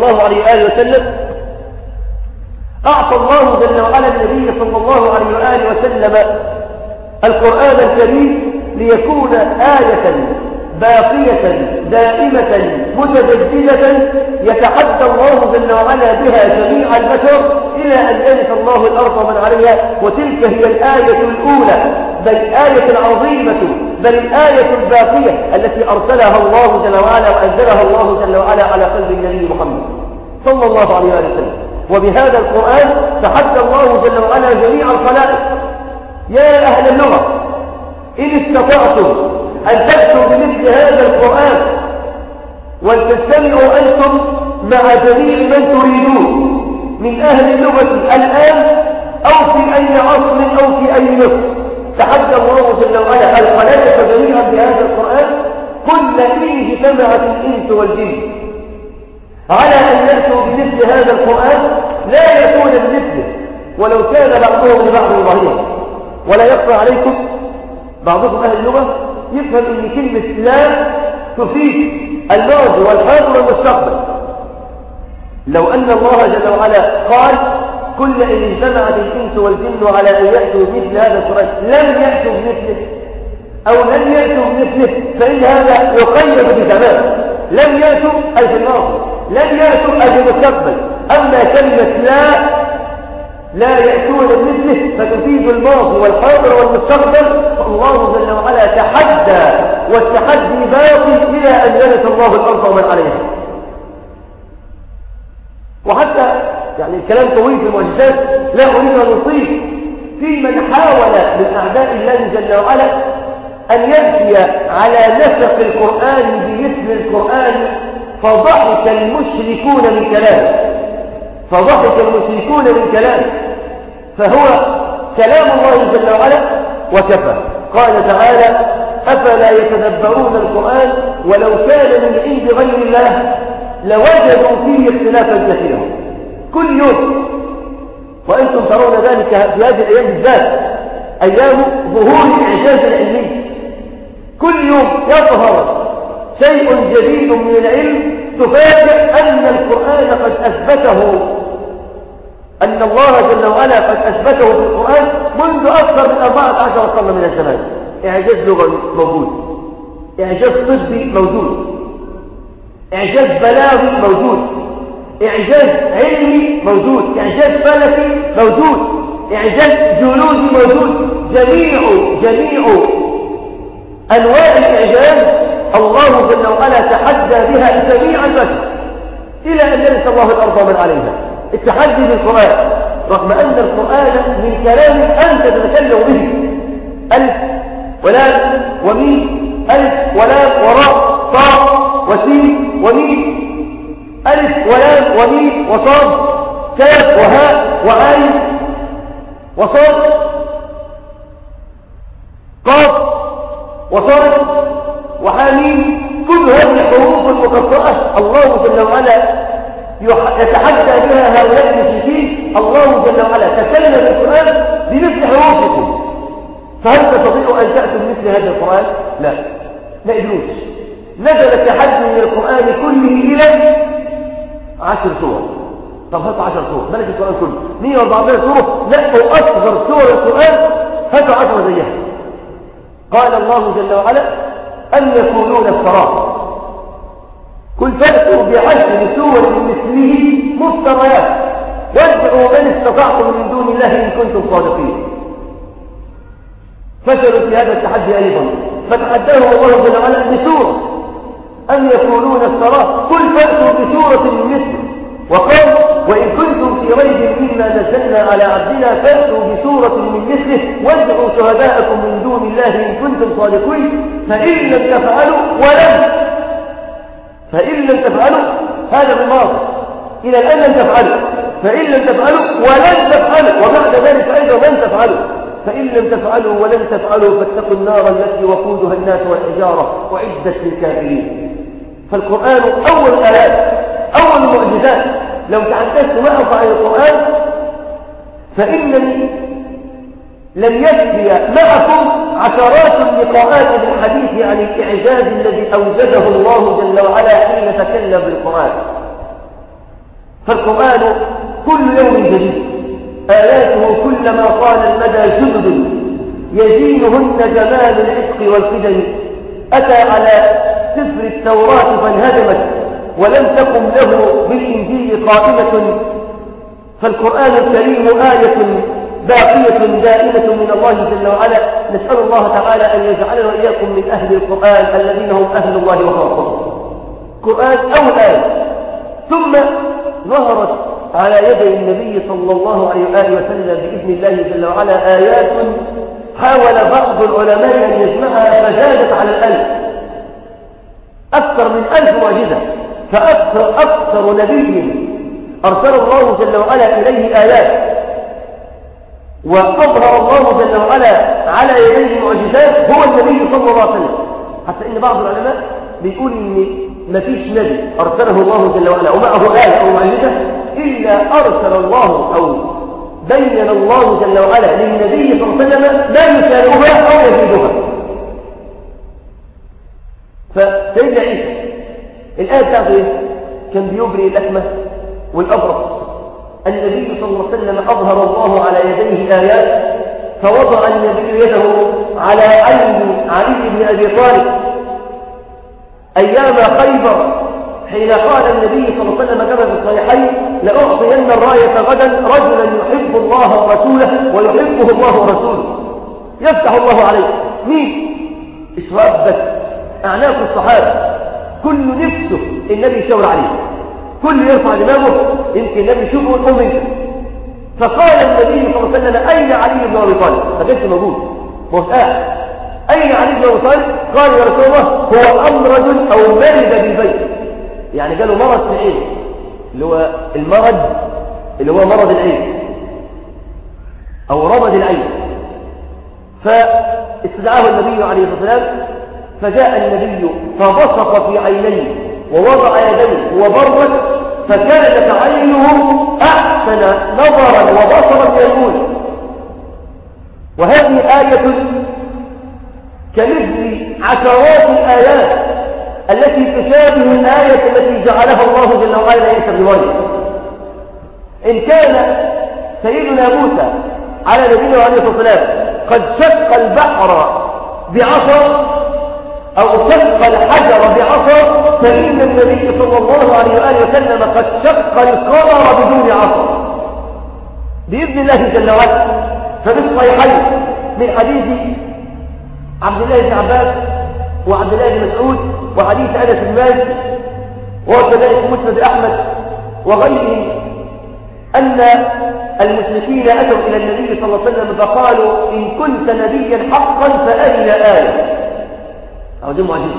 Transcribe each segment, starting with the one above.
الله عليه وآله وسلم. أعطى الله جل وعلا النبي صلى الله عليه وآله وسلم القرآن الكريم ليكون آية باقية دائمة متجددة يتحدى الله جل وعلا بها جميع البشر إلى أن يرث الله الأرض ومن عليها. وتلك هي الآية الأولى بل الآية العظيمة بل الآية الباقية التي أرسلها الله جل وعلا وأنزلها الله جل وعلا على قلب النبي محمد صلى الله عليه وسلم. وبهذا القرآن تحدى الله جل وعلا جميع الخلائق. يا أهل اللغة إن استطعتم أن تأتوا بمثل هذا القرآن ولتستمعوا أنتم مع جميع من تريدون من أهل اللغة الآن أو في أي عصر أو في أي نصر تحدى الله جل وعلا. الخلائق جميعا بهذا القرآن؟ قل إن اجتمعت الإنس والجن. على أن يأتوا بمثل هذا القرآن لا يكون بمثله ولو كان بعضهم لبعض ظهيرا. ولا يخفى عليكم بعضكم أهل اللغة يفهم إن كلمة لا تفيد الماضي والحاضر والمستقبل. لو أن الله جل وعلا قال كل إن اجتمعت الإنس والجن على أن يأتوا مثل هذا القرآن لم يأتوا بمثله. أو لم يأتوا بمثله. فإن هذا يقيد بزمان. لم يأتوا أي في الماضي لم يأتوا أي في المستقبل. أما كلمة لا لا يأتون بمثله فتفيد الماضي والحاضر والمستقبل فالله جل وعلا تحدى والتحدي باقي إلى أن يرث الله الأرض ومن عليها. وحتى يعني الكلام طويل في المعجزات لا أريد أن نصيب في من حاول من أعداء الله جل وعلا أن يأتي على نسق القرآن بمثل القرآن فضحك المشركون من كلامه. فضحك المشركون من كلامه. فهو كلام الله جل وعلا وكفى. قال تعالى أفلا يتدبرون القرآن ولو كان من عند غير الله لوجدوا فيه اختلافا كثيرا. كل يوم. وأنتم ترون ذلك في هذه الأيام بالذات. أيام ظهور الإعجاز العلمي. كل يوم يظهر شيء جديد من العلم تفاجئ أن القرآن قد أثبته. أن الله جل وعلا قد أثبته في القرآن منذ أكثر من 14 قرن من الزمان. إعجاز لغوي موجود. إعجاز طبي موجود. إعجاز بلاغي موجود. إعجاز علمي موجود إعجاز فلكي موجود إعجاز جيولوجي موجود. جميع جميع أنواع الإعجاز الله جل وعلا تحدى بها جميع البشر إلى أن يرث الله الأرض من عليها. التحدي بالقرآن. رغم أن القرآن من كلام أنت تتكلم به. ألف ولام وميم. ألف ولام وراء طاء وسين وميم. ألف ولام وميم وصاد كاف وهاء وعين وصاد قاف وصاد وحاميم كل هذه الحروف المقطعة الله جل وعلا يتحدى بها هؤلاء المشركين. الله جل وعلا تكلم القرآن بمثل حروفكم. فهل تستطيع أن تأتوا بمثل هذا القرآن؟ لا. لا يجوز. نزل التحدي من القرآن كله إلى عشر سور. طب هات عشر سور. بلاش القرآن كله. 114 سورة. لا هو أصغر سور القرآن. هات عشر زيها. قال الله جل وعلا أم يقولون افتراه؟ قل فأتوا بعشر سور مثله مفتريات. وادعوا من استطعتم من دون الله إن كنتم صادقين. فشلوا في هذا التحدي أيضا. فتحداه الله جل وعلا بسورة. أن يكونون الصلاة قل فأتوا بسورة مثله وقال وإن كنتم في ريب مما نزلنا على عبدنا فأتوا بسورة من مثله وادعوا شهداءكم من دون الله إن كنتم صادقين. فإن لم تفعلوا ولم فإن لم تفعلوا هذا بالماضي إلى الآن لم تفعلوا. فإن لم تفعلوا ولن تفعلوا. وبعد ذلك أيضا لن تفعلوا. فإن لم تفعلوا ولن تفعلوا فاتقوا النار التي وقودها الناس والحجارة أعدت للكافرين. فالقرآن أول آيات أول معجزات. لو تحدثت معك عن القرآن فإنني لم يكفي معكم عشرات اللقاءات بالحديث عن الإعجاز الذي أوجده الله جل وعلا حين تكلم بالقرآن. فالقرآن كل يوم جديد. آياته كلما طال المدى جدد يزينهن جمال العتق والقدم أتى على سفر التوراة فانهدمت ولم تقم له بالإنجيل قائمة. فالقرآن الكريم آية باقية دائمة من الله جل وعلا. نسأل الله تعالى أن يجعلنا وإياكم من أهل القرآن الذين هم أهل الله وخاصته قرآن أو آية ثم ظهرت على يدي النبي صلى الله عليه وآله وسلم بإذن الله جل وعلا آيات حاول بعض العلماء أن يجمعها فزادت على الألف. أكثر من ألف معجزة. فأكثر أكثر نبي أرسل الله جل وعلا إليه آيات. وأظهر الله جل وعلا على يديه معجزات هو النبي صلى الله عليه وسلم. حتى إن بعض العلماء بيقول إن ما فيش نبي أرسله الله جل وعلا. ومعه آية أو معجزة. إلا أرسل الله أو بين الله جل وعلا للنبي صلى الله عليه وسلم ما يشاركها أو يزيدها. فسيدنا عيسى الآية بتاعته إيه؟ كان بيبرئ الأكمة والأبرص. النبي صلى الله عليه وسلم أظهر الله على يديه آيات فوضع النبي يده على عين علي بن أبي طالب. أيام خيبر حين قال النبي صلى الله عليه وسلم كما في الصحيحين لأعطين الراية غدا رجلا يحب الله ورسوله ويحبه الله ورسوله. يفتح الله عليه. مين؟ اشربت أعناق الصحابة. كل نفسه النبي يشاور عليه. كل يرفع دماغه. يمكن النبي يشوفه ويقوم فقال النبي صلى الله عليه وسلم أين علي بن أبي طالب؟ ما كانش موجود. قاعد. أين علي بن أبي طالب؟ قال يا رسول الله هو أمرج أو مرض بالبيت. يعني قالوا مرض في العين اللي هو المرض اللي هو مرض العين أو رمض العين فاستدعاه النبي عليه الصلاة والسلام فجاء النبي فبصق في عينيه ووضع يديه وبرك فكانت عينه أحسن نظرا وبصرا يقول. وهذه آية كمثل عشرات الآيات التي تشابه الآية التي جعلها الله جل وعلا بن مريم إن كان سيدنا موسى على نبينا عليه الصلاة والسلام قد شق البحر بعصا أو شق الحجر بعصا فإن النبي صلى الله عليه وآله وسلم قد شق القمر بدون عصا. بإذن الله جل وعلا. ففي الصحيحين من حديث عبد الله بن عباس وعبد الله بن مسعود وحديث أنس بن مالك وكذلك مسند أحمد وغيره أن المشركين أتوا إلى النبي صلى الله عليه وسلم فقالوا إن كنت نبيا حقا فأرنا آية أو دي معجزة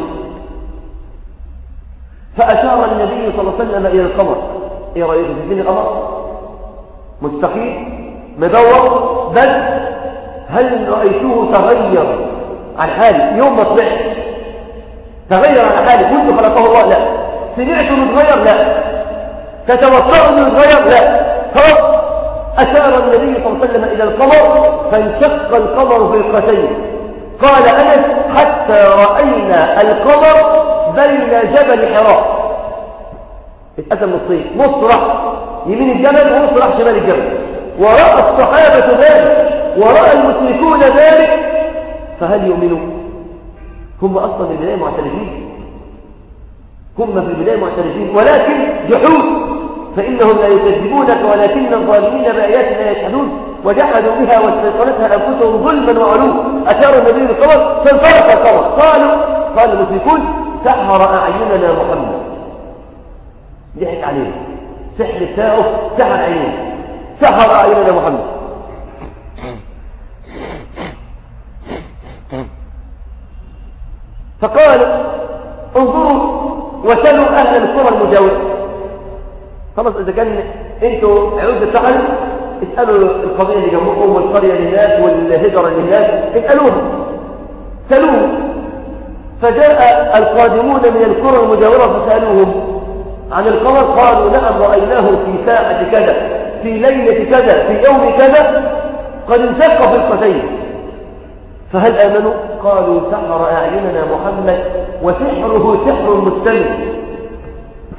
فأشار النبي صلى الله عليه وسلم إلى القمر إيه رأيكم في الدين القمر مستقيم مدور بل هل رأيته تغير؟ عن حالي يوم ما طلعت. تغير عن حالي كنت خلقه الله. لا. سمعت انه اتغير لا. تتوقع انه اتغير لا. خلاص. أشار النبي صلى الله عليه وسلم إلى القمر فانشق القمر فرقتين قال أنس حتى رأينا القمر بين جبل حراء. اتقسم نصين نص راح يمين الجبل ونص راح شمال الجبل. ورأى الصحابة ذلك. ورأى المشركون ذلك. فهل يؤمنون؟ هم أصلا في البداية معترفين. هم في البداية معترفين. ولكن جحود. فإنهم لا يكذبونك ولكن الظالمين بآياتنا يجحدون وجحدوا بها واستيقنتها أنفسهم ظلما وعلوا. أشار النبي بالقمر فانطلق القمر قالوا قال المشركون سحر أعيننا محمد. ضحك عليه سحر بتاعه سحر عينيه. سحر أعيننا محمد. فقال انظروا وسلوا أهل القرى المجاورة. خلاص إذا كان أنتوا عود التعلم اسألوا القضية اللي جنبكم والقرية للناس والهجرة للناس اسألوهم. سألوهم فجاء القادمون من القرى المجاورة فسألوهم عن القمر قالوا نعم رأيناه في ساعة كذا في ليلة كذا في يوم كذا قد انشق في القتين فهل آمنوا؟ قالوا سحر أعيننا محمد وسحره سحر مستمر.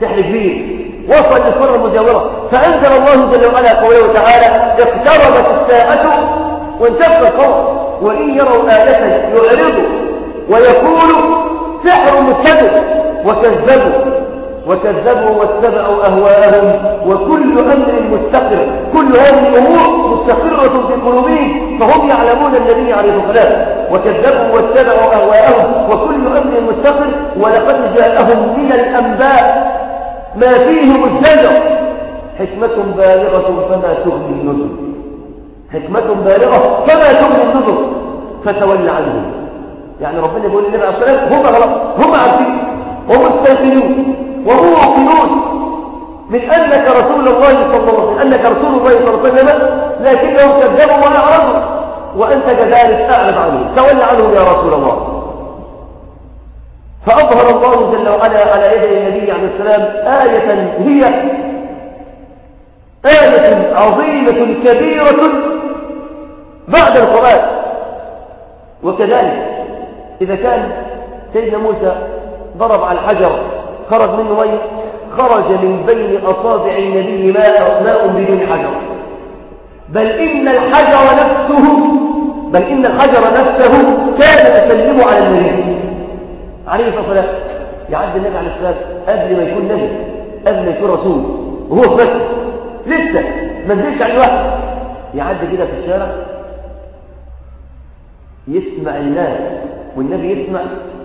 سحر كبير وصل للقرى المجاورة. فأنزل الله جل وعلا قوله تعالى اقتربت الساعة وانشق القمر وإن يروا آية يعرضوا ويقولوا سحر مستمر وكذبوا. وكذبوا واتبعوا أهواءهم وكل أمر مستقر كل هذه الأمور مستقرة في قلوبهم فهم يعلمون النبي عليه الصلاة وكذبوا واتبعوا أهواءهم وكل أمر مستقر ولقد جاءهم من الأنباء ما فيه مزدجر حكمة بالغة فما تغني النذر. حكمة بالغة فما تغني النذر. فتول عنهم. يعني ربنا يقول للنبي عليه الصلاة هم غلط هم عارفين ومستيقنون وموقنون من أنك رسول الله صلى الله عليه وسلم أنك رسول الله صلى الله عليه وسلم لكنهم كذبوا وأعرضوا وأنت كذلك أعرض عنهم تول عنهم يا رسول الله. فأظهر الله جل وعلا على يد النبي عليه السلام آية هي آية عظيمة كبيرة بعد القرآن. وكذلك إذا كان سيدنا موسى ضرب على الحجر خرج منه مية خرج من بين أصابع النبي ماء ماء بدون حجر. بل إن الحجر نفسه بل إن الحجر نفسه كان يسلم على النبي عليه الصلاة والسلام. يعد النبي عليه السلام قبل ما يكون نبي قبل ما يكون رسول. وهو في مكة لسه ما نزلش على الواحد يعد كده في الشارع. يسمع الناس والنبي يسمع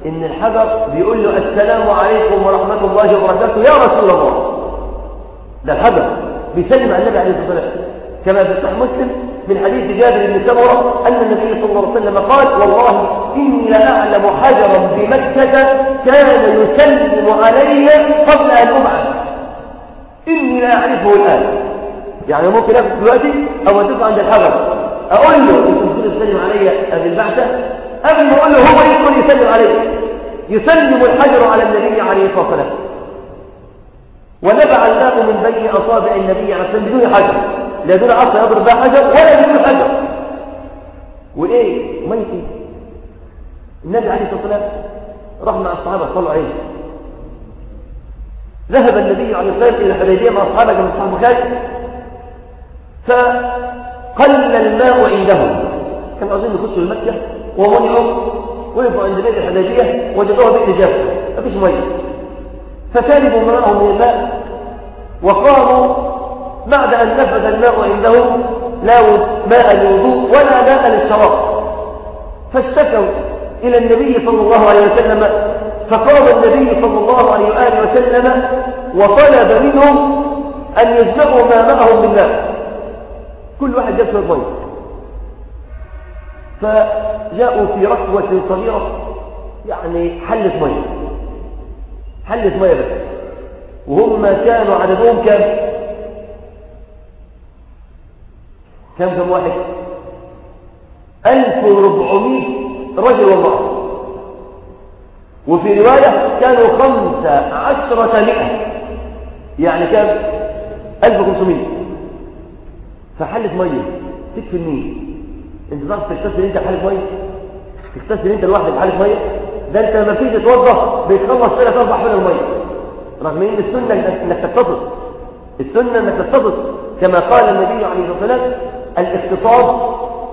إن الحجر بيقول له السلام عليكم ورحمة الله وبركاته يا رسول الله. ده الحجر بيسلم على النبي عليه الصلاة والسلام. كما في صحيح مسلم من حديث جابر بن سمرة أن النبي صلى الله عليه وسلم قال والله إني لأعلم حجرا بمكة كان يسلم علي قبل أن أبعث. إني لا أعرفه الآن. يعني ممكن أكتب دلوقتي أو أدفع عند الحجر أقول له أنت تسلم علي قبل البعثة قبل ما أقول له هو يدخل يسلم علي يسلم الحجر على النبي عليه الصلاة والسلام. ونبع الماء من بين أصابع النبي عليه والسلام بدون حجر. لا دون عصا يضرب بها حجر ولا بدون حجر. وإيه؟ ميتي النبي عليه الصلاة والسلام راح مع الصحابة صلوا عليه ذهب النبي عليه الصلاة والسلام إلى الحديبية مع أصحابه كما صحابه البخاري فقل الماء عندهم. كانوا عايزين يخشوا لمكة ومنعوا وقفوا عند بيت الحديبية وجدوها بئر جاف مفيش مية. فشربوا ماءهم من الماء وقالوا بعد أن نفذ الماء عندهم لا ماء للوضوء ولا ماء للشراب. فاشتكوا إلى النبي صلى الله عليه وسلم. فقام النبي صلى الله عليه وآله وسلم وطلب منهم أن يجمعوا ما معهم بالماء كل واحد جاب شوية فجاءوا في ركوة صغيرة يعني حلة مية حلة مية بس. وهم كانوا عددهم كم؟ كم كم واحد؟ ألف وربعمائة رجل وامرأة. وفي رواية كانوا خمسة عشرة مئة يعني كم؟ ألف وخمسمائة فحلة مية تكفي النيل انت تعرف تغتسل أنت بحالة مية تغتسل أنت لوحدك بحالة مية ده أنت لما تيجي تتوضا بيتخلص ثلاث أربع حول المية. رغم إن السنة إنك تتصل السنة إنك تتصل كما قال النبي عليه الصلاة والسلام الإقتصاد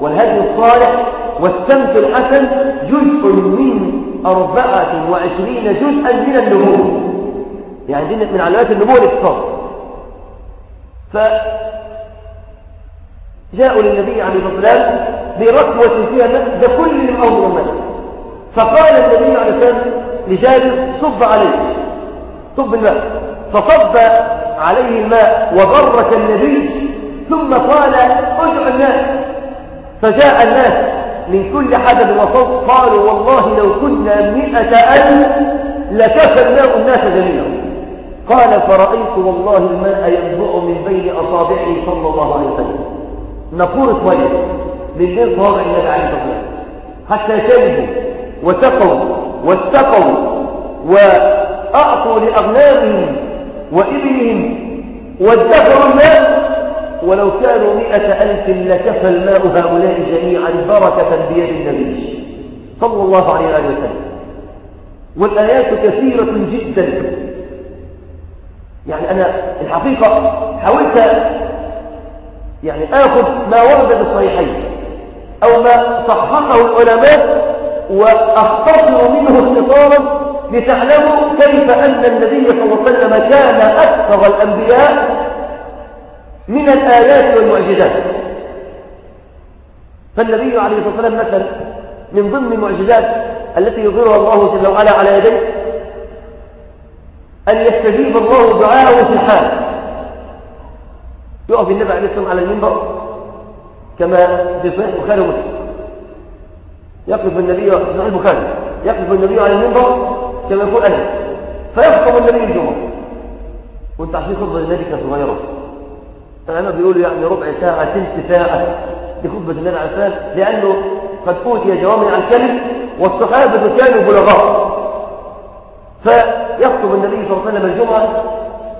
والهدي الصالح والسمت الحسن جزء من أربعة وعشرين جزءا من النمو. يعني دي من علامات النمو الاقتصاد. فجاءوا للنبي عليه الصلاة والسلام بركوة فيها ماء ده كل الأمر الماء فقال النبي عليه والسلام لجابر صب عليه صب الماء. فصب عليه الماء وبرك النبي ثم قال ادع الناس. فجاء الناس من كل حدب وصوت قالوا والله لو كنا مئة ألف لكفى الماء الناس جميعا. قال فرأيت والله الماء ينبع من بين أصابعه صلى الله عليه وسلم. نفورة مية بين صابع النبي عليه والسلام حتى شربوا وسقوا واستقوا وأعطوا لأغنامهم وإبلهم وادخروا الماء ولو كانوا مئة ألف لكفى الماء هؤلاء جميعا بركة بيد النبي صلى الله عليه وسلم. والآيات كثيرة جدا. يعني أنا الحقيقة حاولت يعني آخذ ما ورد في الصحيحين. أو ما صححه العلماء وأختصر منه اختصارا لتعلموا كيف أن النبي صلى الله عليه وسلم كان أكثر الأنبياء من الآيات والمعجزات. فالنبي عليه الصلاة والسلام مثلا من ضمن المعجزات التي يظهرها الله جل وعلا على يديه أن يستجيب الله دعاءه في الحال. يقف النبي عليه الصلاة والسلام على المنبر كما في صحيح البخاري ومسلم. يقف النبي في صحيح البخاري. يقف النبي على المنبر كما يقول أنا. فيخطب النبي الجمعة. وانت عارفين خطبة النبي كانت صغيرة العلماء بيقولوا يعني ربع ساعة ثلث ساعة دي خطبة النبي عليه الصلاة لأنه قد أوتي جوامع الكلم والصحابة كانوا بلغاء. فيخطب النبي صلى الله عليه وسلم الجمعة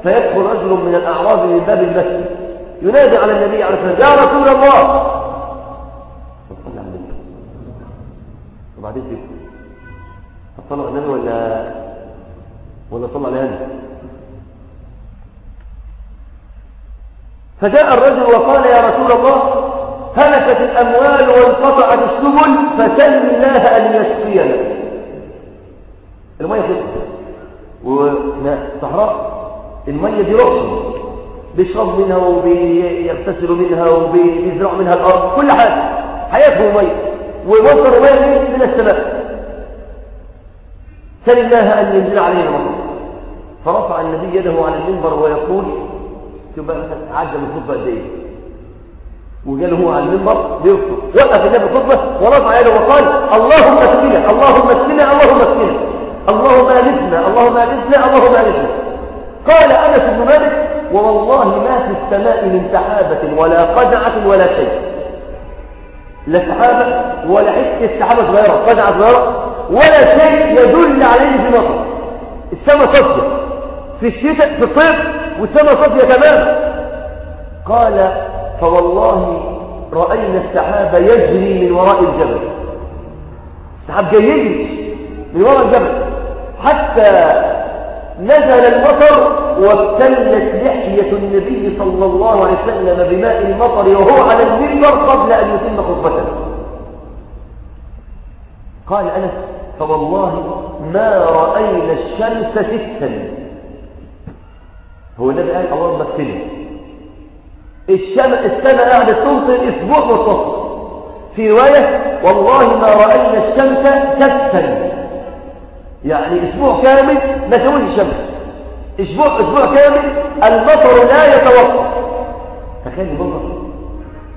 فيدخل رجل من الأعراب من باب المسجد. ينادي على النبي عليه الصلاة والسلام يا رسول الله! صلى على النبي وبعدين هتصلوا على النبي ولا ولا صلى على النبي. فجاء الرجل وقال يا رسول الله هلكت الأموال وانقطعت السبل فسل الله أن يسقينا. المية خلصت. وماء صحراء المية دي رخصة بيشرب منها وبيغتسلوا منها وبيزرعوا منها الأرض كل حاجة. حياتهم مية ومصر مية من السماء سل الله أن ينزل علينا المطر فرفع النبي يده على المنبر ويقول شوف بقى مثلا عدى من الخطبة قد وجاله هو على المنبر بيخطب وقف النبي الخطبة ورفع يده وقال اللهم اسقنا اللهم اسقنا اللهم اسقنا. اللهم اغثنا اللهم اغثنا اللهم اغثنا قال أنس بن مالك ووالله ما في السماء من سحابة ولا قدعة ولا شيء. لا سحابة ولا حتة سحابة صغيرة قدعة صغيرة ولا شيء يدل عليه في مطر. السماء صافية. في الشتاء في الصيف والسماء صافية تماما. قال فوالله رأينا السحاب يجري من وراء الجبل. السحاب جاي يجري من وراء الجبل. حتى نزل المطر وابتلت لحية النبي صلى الله عليه وسلم بماء المطر وهو على المنبر قبل أن يتم خطبته. قال أنس فوالله ما رأينا الشمس ستا. هو النبي قال اللهم اكتني السماء قاعدة تمطر أسبوع متصل في رواية والله ما رأينا الشمس ستا. يعني أسبوع كامل ما سويش الشمس. أسبوع أسبوع كامل المطر لا يتوقف. تخيل المطر.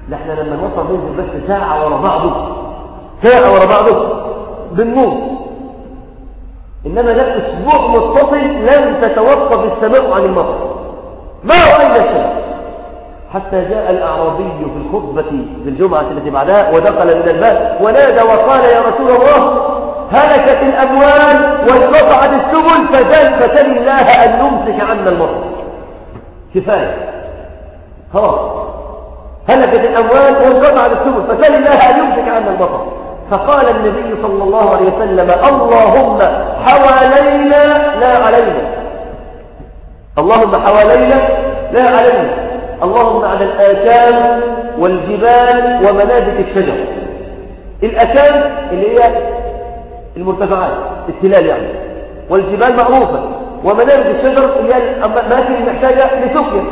لا إحنا لما المطر ننزل بس ساعة ورا بعضه ساعة ورا بعضه بالنص إنما لا أسبوع متصل لم تتوقف السماء عن المطر. ما رأينا الشمس حتى جاء الأعرابي في الخطبة في الجمعة التي بعدها ودخل من الباب ونادى وقال يا رسول الله هلكت الأموال وانقطعت السبل فجل فتل الله أن نمسك عنا المطر كفاية. خلاص. هلكت الأموال وانقطعت السبل فتل الله أن يمسك عنا المطر فقال النبي صلى الله عليه وسلم اللهم حوالينا لا علينا. اللهم حوالينا لا علينا. اللهم على الآكام والجبال ومنابت الشجر. الأكام اللي هي المرتفعات التلال يعني. والجبال معروفة. ومنابت الشجر هي الأماكن المحتاجة لسكن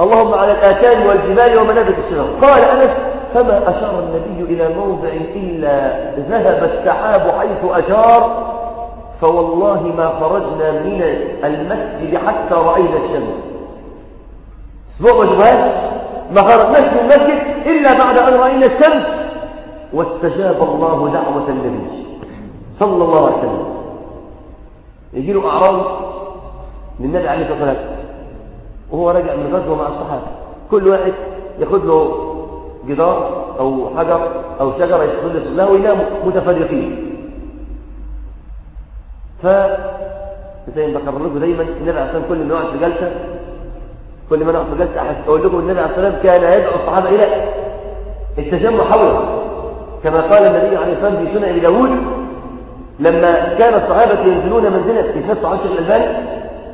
اللهم على الآكام والجبال ومنابت الشجر. قال أنس فما أشار النبي إلى موضع إلا ذهب السحاب حيث أشار فوالله ما خرجنا من المسجد حتى رأينا الشمس. أسبوع ما شفناش ما خرجناش من المسجد إلا بعد أن رأينا الشمس. واستجاب الله دعوة النبي. صلى الله عليه وسلم. يجي له أعراض للنبي عليه الصلاة والسلام. وهو راجع من غزوة مع الصحابة. كل واحد ياخد له جدار أو حجر أو شجرة يستظل له ويناموا متفرقين. ف زي ما بكرر لكم دايما النبي عليه الصلاة كل ما يقعد في جلسة كل ما نقعد في جلسة أقول لكم النبي عليه الصلاة كان يدعو الصحابة إلى التجمع حوله. كما قال النبي عليه الصلاة والسلام في سنة أبي داود لما كان الصحابة ينزلون منزلا في نفس عشر الألباني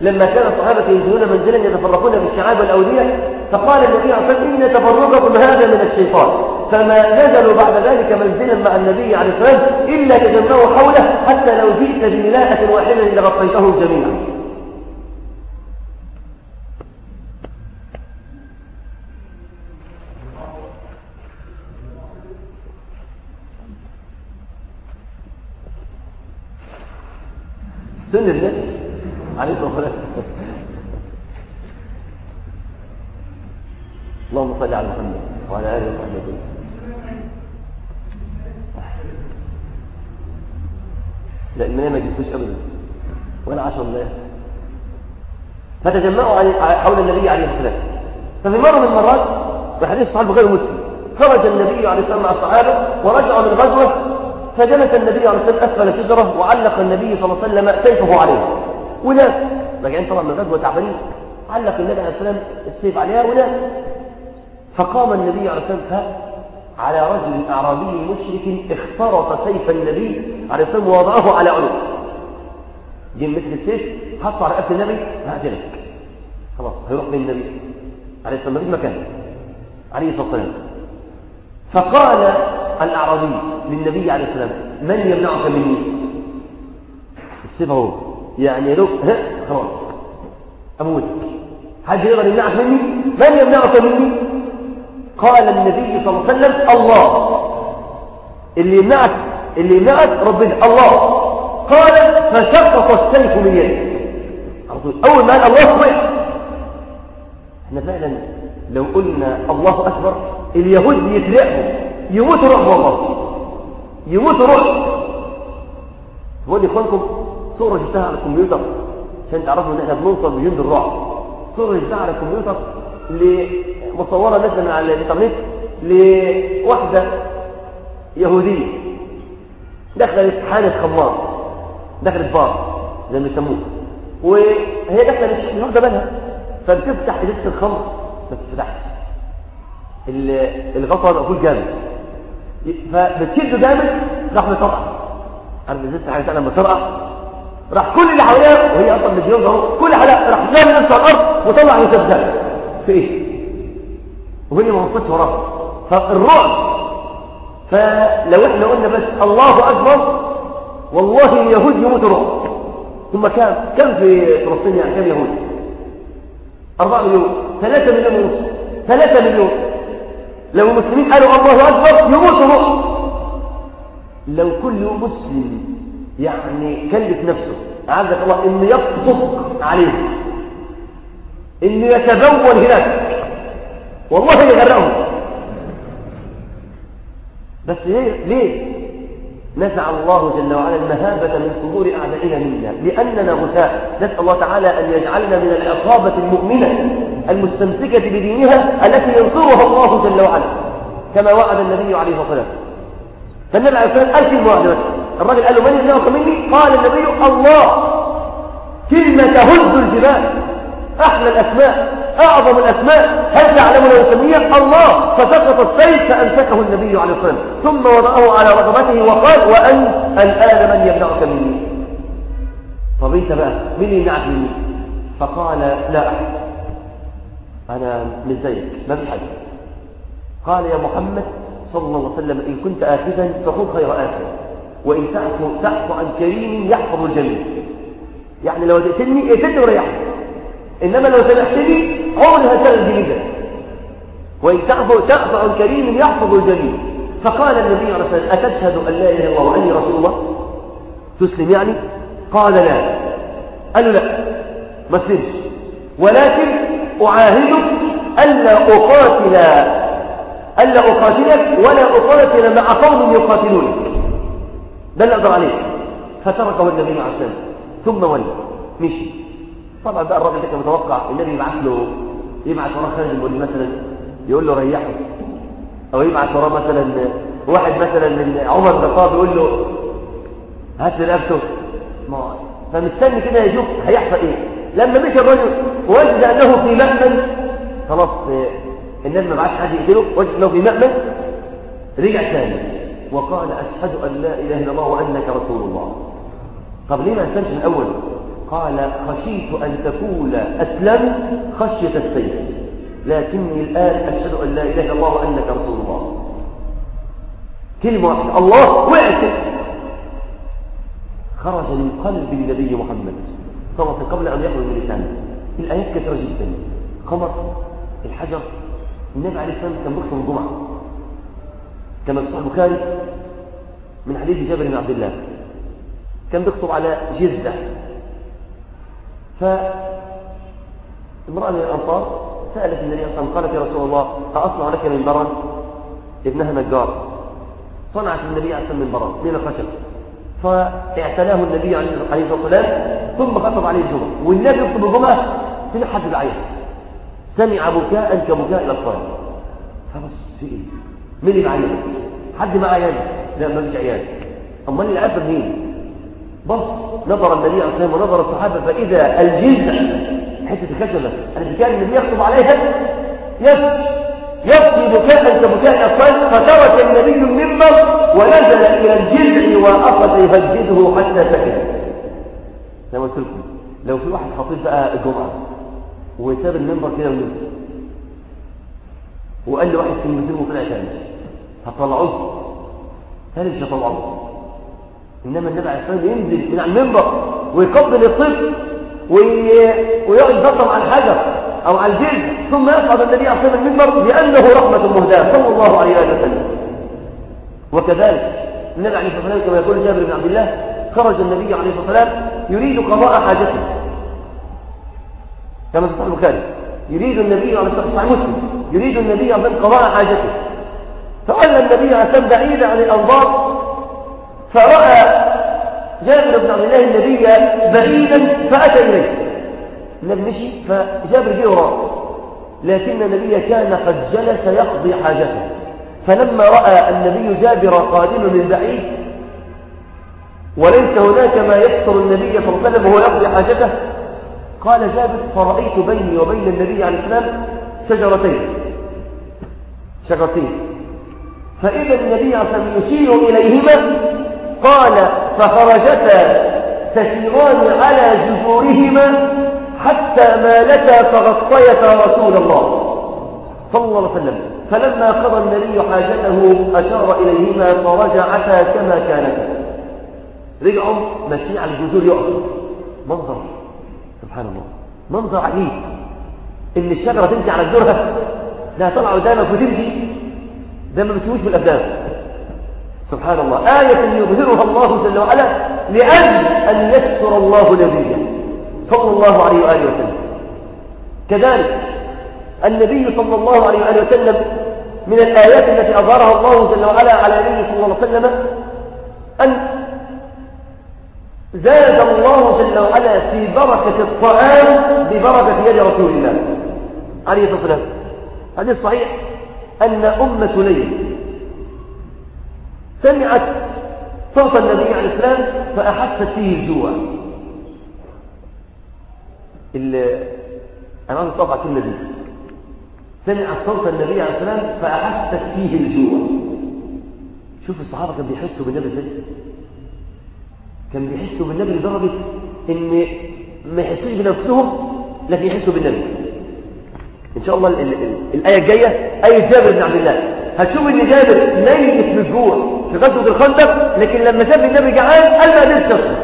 لما كان الصحابة ينزلون منزلا يتفرقون بالشعاب والأودية فقال النبي عليه الصلاة تفرقكم هذا من الشيطان. فما نزلوا بعد ذلك منزلا مع النبي عليه الصلاة إلا تجمعوا حوله حتى لو جئت بملاءة واحدة لغطيتهم جميعا. عليه الصلاة اللهم صل على محمد وعلى آله وصحبه لا المنام ما جبتوش أبدا. ولا عشر دقائق فتجمعوا حول النبي عليه الصلاة والسلام. ففي مرة من المرات بحديث صحيح البخاري ومسلم خرج النبي عليه الصلاة والسلام مع الصحابة ورجعوا من غزوة فجلس النبي عليه الصلاة أسفل شجرة وعلق النبي صلى الله عليه وسلم سيفه عليه. ونام راجعين طبعا من غزوة تعبانين علق النبي عليه الصلاة السيف عليها ونام فقام النبي عليه الصلاة والسلام على رجل أعرابي مشرك اخترط سيف النبي عليه الصلاة والسلام ووضعه على عنقه جه مثل السيف حطه على رقبة النبي هقتلك خلاص هيروح من النبي عليه الصلاة والسلام مكان. عليه الصلاة والسلام. فقال الأعرابي للنبي عليه السلام من يمنعك مني؟ السيف هو يعني لو ها؟ خلاص. أموت حد يقدر يمنعك مني؟ من يمنعك مني؟ قال النبي صلى الله عليه وسلم الله. اللي يمنعك اللي يمنعك ربنا الله. قال فسقط السيف من يده أول ما قال الله وقع إحنا فعلا لو قلنا الله أكبر اليهود يترعبوا يموتوا رعب والله يموتوا رعب بقول لإخوانكم صورة جبتها على الكمبيوتر عشان تعرفوا إن إحنا بنوصل بجند الرعب صورة جبتها على الكمبيوتر مصورة مثلا على الإنترنت لواحدة يهودية. دخلت حالة خمار. دخلت بار زي ما يسموه. وهي داخله مش واخده بالها فبتفتح ازازه الخمر ما بتفتحش. الغطا مقفول جامد. فبتشده جامد راح مطرقع عارف ازازه حاجة ثانية لما تطرقع راح كل اللي حواليها وهي أصلا مديون أهو كل حلقه راح نام نفسه على الأرض وطلع مسدس في إيه؟ وهي ما وصلتش وراها فالرعب فلو إحنا قلنا بس الله أكبر والله اليهود يموتوا رعب هم كام كم في فلسطين يعني كم يهود. 4 مليون 3 مليون ونص 3 مليون. لو المسلمين قالوا الله أكبر يموتوا لو كل مسلم يعني كلف نفسه عزك الله إنه يصدق عليه إنه يتبول هناك. والله يغرقهم بس ليه؟ ليه؟ نزع الله جل وعلا المهابة من صدور أعدائنا منا لأننا غثاء. نسأل الله تعالى أن يجعلنا من العصابة المؤمنة المستمسكة بدينها التي ينصرها الله جل وعلا. كما وعد النبي عليه الصلاة والسلام. فالنبي عليه الصلاة والسلام واحدة بس الراجل قال له من يمنعك مني؟ قال النبي الله. كلمة تهز الجبال. أحلى الأسماء. أعظم الأسماء هل تعلم لو يسميها الله فسقط السيف فأمسكه النبي عليه الصلاة والسلام. ثم وضعه على رقبته وقال وأنت الآن من يمنعك مني. طب انت بقى مين يمنعك مني؟ فقال لا أحد. أنا مش زيك ما فيش حد. قال يا محمد صلى الله عليه وسلم إن كنت آخذا فخذ خير آخر وإن تعفو تعفو عن كريم يحفظ الجميل يعني لو تقتلني اقتلني وريحني إنما لو سمحت لي عمري هشتغل جديدا وإن تعفو تعفو عن كريم يحفظ الجميل فقال النبي عليه والسلام أتشهد أن لا إله إلا الله وأني رسول الله؟ تسلم يعني؟ قال لا. قال له لا. ما تسلمش ولكن أعاهدك ألا أقاتل ألا أقاتلك ولا أقاتل مع قوم يقاتلونك. ده اللي أقدر عليه. فتركه النبي عليه والسلام. ثم ولى مشي. طبعا بقى الراجل ده كان متوقع النبي يبعث له يبعث وراه بن مثلا يقول له ريحه. أو يبعث وراه مثلا واحد مثلا من عمر بن الخطاب يقول له هات لي رقبته ما فمستني كده يشوف هيحصل إيه. لما مشى الرجل وجد أنه في مأمن خلاص النبي ما بعتش حد يقتله وجد أنه في مأمن رجع ثاني. وقال أشهد أن لا إله إلا الله وأنك رسول الله. طب ليه ما أسلمش من الأول قال خشيت أن تقول أسلم خشية السيف. لكني الآن أشهد أن لا إله إلا الله وأنك رسول الله. كلمة واحدة. الله وقعت خرج من قلب النبي محمد صلى الله عليه وسلم قبل أن يخرج من لسانه الآيات كثيرة جدا. قمر الحجر النبي عليه والسلام كان بيخطب الجمعة. كما في صحيح البخاري من حديث جابر بن عبد الله. كان بيخطب على جزة. فامرأة من الأنصار سألت النبي صلى الله عليه وسلم قالت يا رسول الله أصنع لك منبرا؟ ابنها نجار. صنعت النبي عليه والسلام منبرا من الخشب. فاعتناه النبي عليه الصلاة والسلام ثم خطب عليه الجمعة. والنبي يخطب الجمعة سمع حد بعيد سمع بكاء كبكاء الأطفال فبص في إيه مين بعيد حد معاه عيال لا ما فيش عيال أمال اللي عارف مين؟ بص نظر النبي عليه الصلاه ونظر الصحابة فإذا الجلد حتة الخشبة التي كان النبي يخطب عليها يبكي يبكي بكاء كبكاء الاطفال فترك النبي المنبر ونزل إلى الجذع وأخذ يهدده حتى سكت. ما قلت لكم لو في واحد خطيب بقى الجمعة وساب المنبر كده ونزل وقال له واحد كلمتين وطلع تاني هتطلعوه؟ ثالث مش هطلعوه إنما النبي عليه الصلاه والسلام ينزل من على المنبر ويقبل الطفل وي... ويقعد يضطم على الحجر أو على الجلد ثم يصعد النبي عليه والسلام المنبر لأنه رحمة مهداة صلى الله عليه وسلم. وكذلك النبي عليه الصلاة والسلام كما يقول جابر بن عبد الله خرج النبي عليه الصلاة والسلام يريد قضاء حاجته. كما في صحيح البخاري يريد النبي عليه الصلاة والسلام مسلم يريد النبي عليه الصلاة قضاء حاجته. فقال النبي عليه الصلاة والسلام بعيدا عن الأنظار فرأى جابر بن عبد الله النبي بعيدا فأتى إليه. النبي مشي فجابر جه وراه لكن النبي كان قد جلس يقضي حاجته. فلما رأى النبي جابر قادما من بعيد وليس هناك ما يستر النبي صلى الله عليه وسلم وهو يقضي حاجته قال جابر فرأيت بيني وبين النبي عليه السلام شجرتين. شجرتين. فإذا النبي عليه السلام يشير إليهما قال فخرجتا تسيران على جذورهما حتى مالتا فغطيتا رسول الله. صلى الله عليه وسلم. فلما قضى النبي حاجته أشار إليهما فرجعتا كما كانتا رجعوا ماشيين على الجذور يقف. منظر. سبحان الله. منظر عجيب. إن الشجرة تمشي على جذورها لا طلع قدامك وتمشي. ده ما بتسويش بالافلام سبحان الله. آية يظهرها الله جل وعلا لأجل أن يستر الله نبيه صلى الله عليه وآله وسلم. كذلك النبي صلى الله عليه وآله وسلم من الآيات التي أظهرها الله جل وعلا على نبيه صلى الله عليه وسلم أن زاد الله جل وعلا في بركة الطعام ببركة يد رسول الله عليه الصلاة والسلام. حديث صحيح أن أم سليم سمعت صوت النبي عليه السلام فأحست فيه الجوع. أنا عايز أطبع كلمة دي سمعت صوت النبي عليه السلام فأحست فيه الجوع. شوف الصحابة كانوا بيحسوا بالنبي إزاي؟ كان بيحسوا بالنبي لدرجة إن ما يحسوش بنفسهم لكن يحسوا بالنبي. إن شاء الله ال ال ال الآية الجاية آية جابر بن عبد الله. هتشوف ان جابر ميت بالجوع في غزوة الخندق لكن لما شاف النبي جعان قال ما قدرش يصبر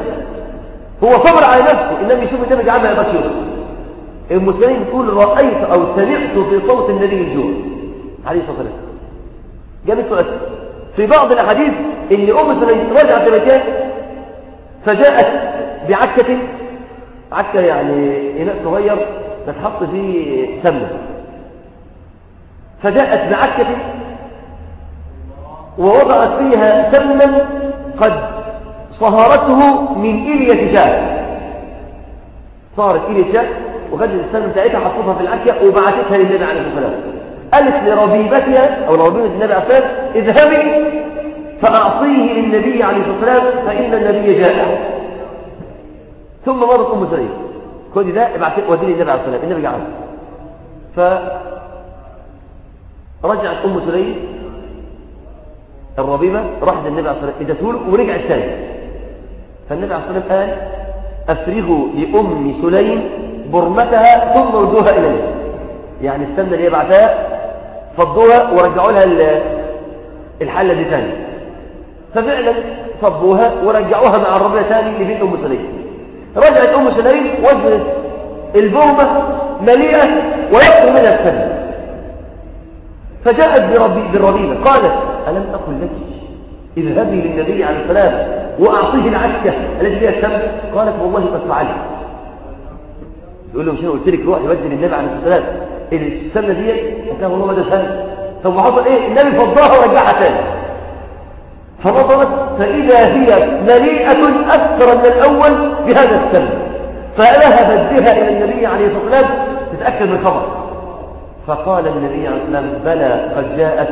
هو صبر على نفسه إنما يشوف النبي جعان ما يقدرش يصبر المسلمين بتقول رأيت أو سمعت في صوت النبي الجوع. عليه الصلاة والسلام. جابت سؤال. في بعض الأحاديث إن أم سليم رجعت لمكان فجاءت بعكة عكة يعني إناء صغير بتحط فيه سمنة. فجاءت بعكة ووضعت فيها سمنا قد صهرته من إلية شاة صارت إلية شاة وخدت السمنة بتاعتها حطتها في العكة وبعتتها للنبي عليه الصلاة والسلام. قالت لربيبتها أو لربيبة النبي عليه الصلاة والسلام اذهبي فأعطيه للنبي عليه الصلاة والسلام فإن النبي جاء. ثم مرت أم سليم خدي ده ابعت وديني النبي عليه الصلاة والسلام. النبي جاء فرجعت أم سليم الربيبة راحت النبي عليه الصلاة والسلام ادته له ورجع الثاني. فالنبي عليه الصلاة والسلام قال أفرغوا لأم سليم برمتها ثم ردوها إليه. يعني السمنة اللي هي بعتها فضوها ورجعوا لها الحلة دي ثاني ففعلا صبوها ورجعوها مع الربيع ثاني لبيت أم سليم. رجعت أم سليم وجدت البومة مليئة ويكثر منها السمنة. فجاءت بالربيبة قالت ألم أقل لك اذهبي للنبي عليه السلام وأعطيه العسكة التي فيها السمن قالت والله قد فعلت. يقول له مش أنا قلت لك روح يبدل النبي عليه السلام السمنة دي قلت له والله ما ده سهل طب حصل إيه النبي فضاها ورجعها تاني. فنظرت فإذا هي مليئة أكثر من الأول بهذا السمن فذهبت بها إلى النبي عليه الصلاة والسلام. تتأكد من الخبر. فقال النبي عليه الصلاة والسلام بلى قد جاءت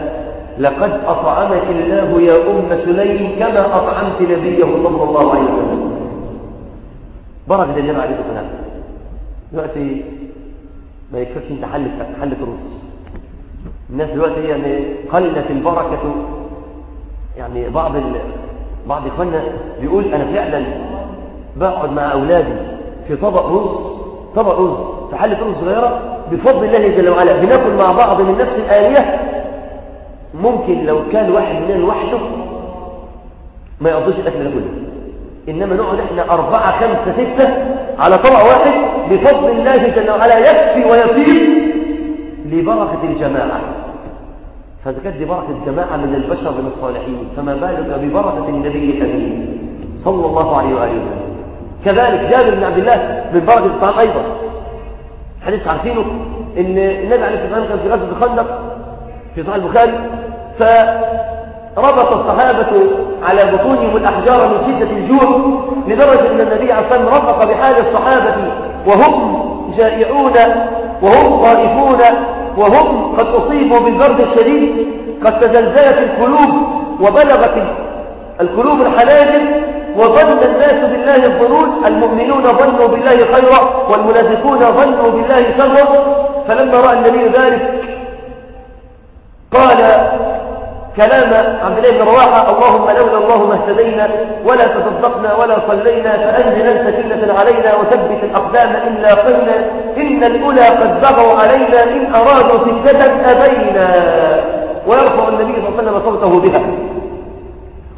لقد أطعمك الله يا أم سليم كما أطعمت نبيه صلى الله عليه وسلم. بركة النبي عليه والسلام دلوقتي ما يكفيش أنت حلة حلة رز الناس دلوقتي يعني قلت البركة. يعني بعض ال... بعض إخواننا بيقول أنا فعلا بقعد مع أولادي في طبق رز. طبق رز. في حلة رز صغيرة. بفضل الله جل وعلا بناكل مع بعض من نفس الآلية. ممكن لو كان واحد مننا لوحده ما يقضيش الأكل ده كله. إنما نقعد إحنا أربعة خمسة ستة على طبق واحد بفضل الله جل وعلا يكفي ويفيد لبركة الجماعة. فإذا كانت دي بركة جماعة من البشر من الصالحين فما بالك ببركة النبي الأمين صلى الله عليه وآله وسلم. كذلك جابر بن عبد الله من بركة الطعام أيضا. حديث عارفينه إن النبي عليه الصلاة والسلام كان في غزوة الخندق في صحيح البخاري. فربط الصحابة على بطونهم الأحجار من شدة الجوع لدرجة أن النبي عليه الصلاة والسلام بحال الصحابة وهم جائعون وهم خائفون وهم قد أصيبوا بالبرد الشديد قد تزلزلت القلوب وبلغت القلوب الحناجر وظن الناس بالله الظنون المؤمنون ظنوا بالله خيرا والمنافقون ظنوا بالله شرا. فلما رأى النبي ذلك قال كلام عبد الله بن رواحة اللهم لولا الله ما اهتدينا ولا تصدقنا ولا صلينا فأنزل سكينه علينا وثبت الأقدام إن لاقينا إن الأولى قد بغوا علينا إن أرادوا فتنة أبينا. ويرفع النبي صلى الله عليه وسلم صوته بها.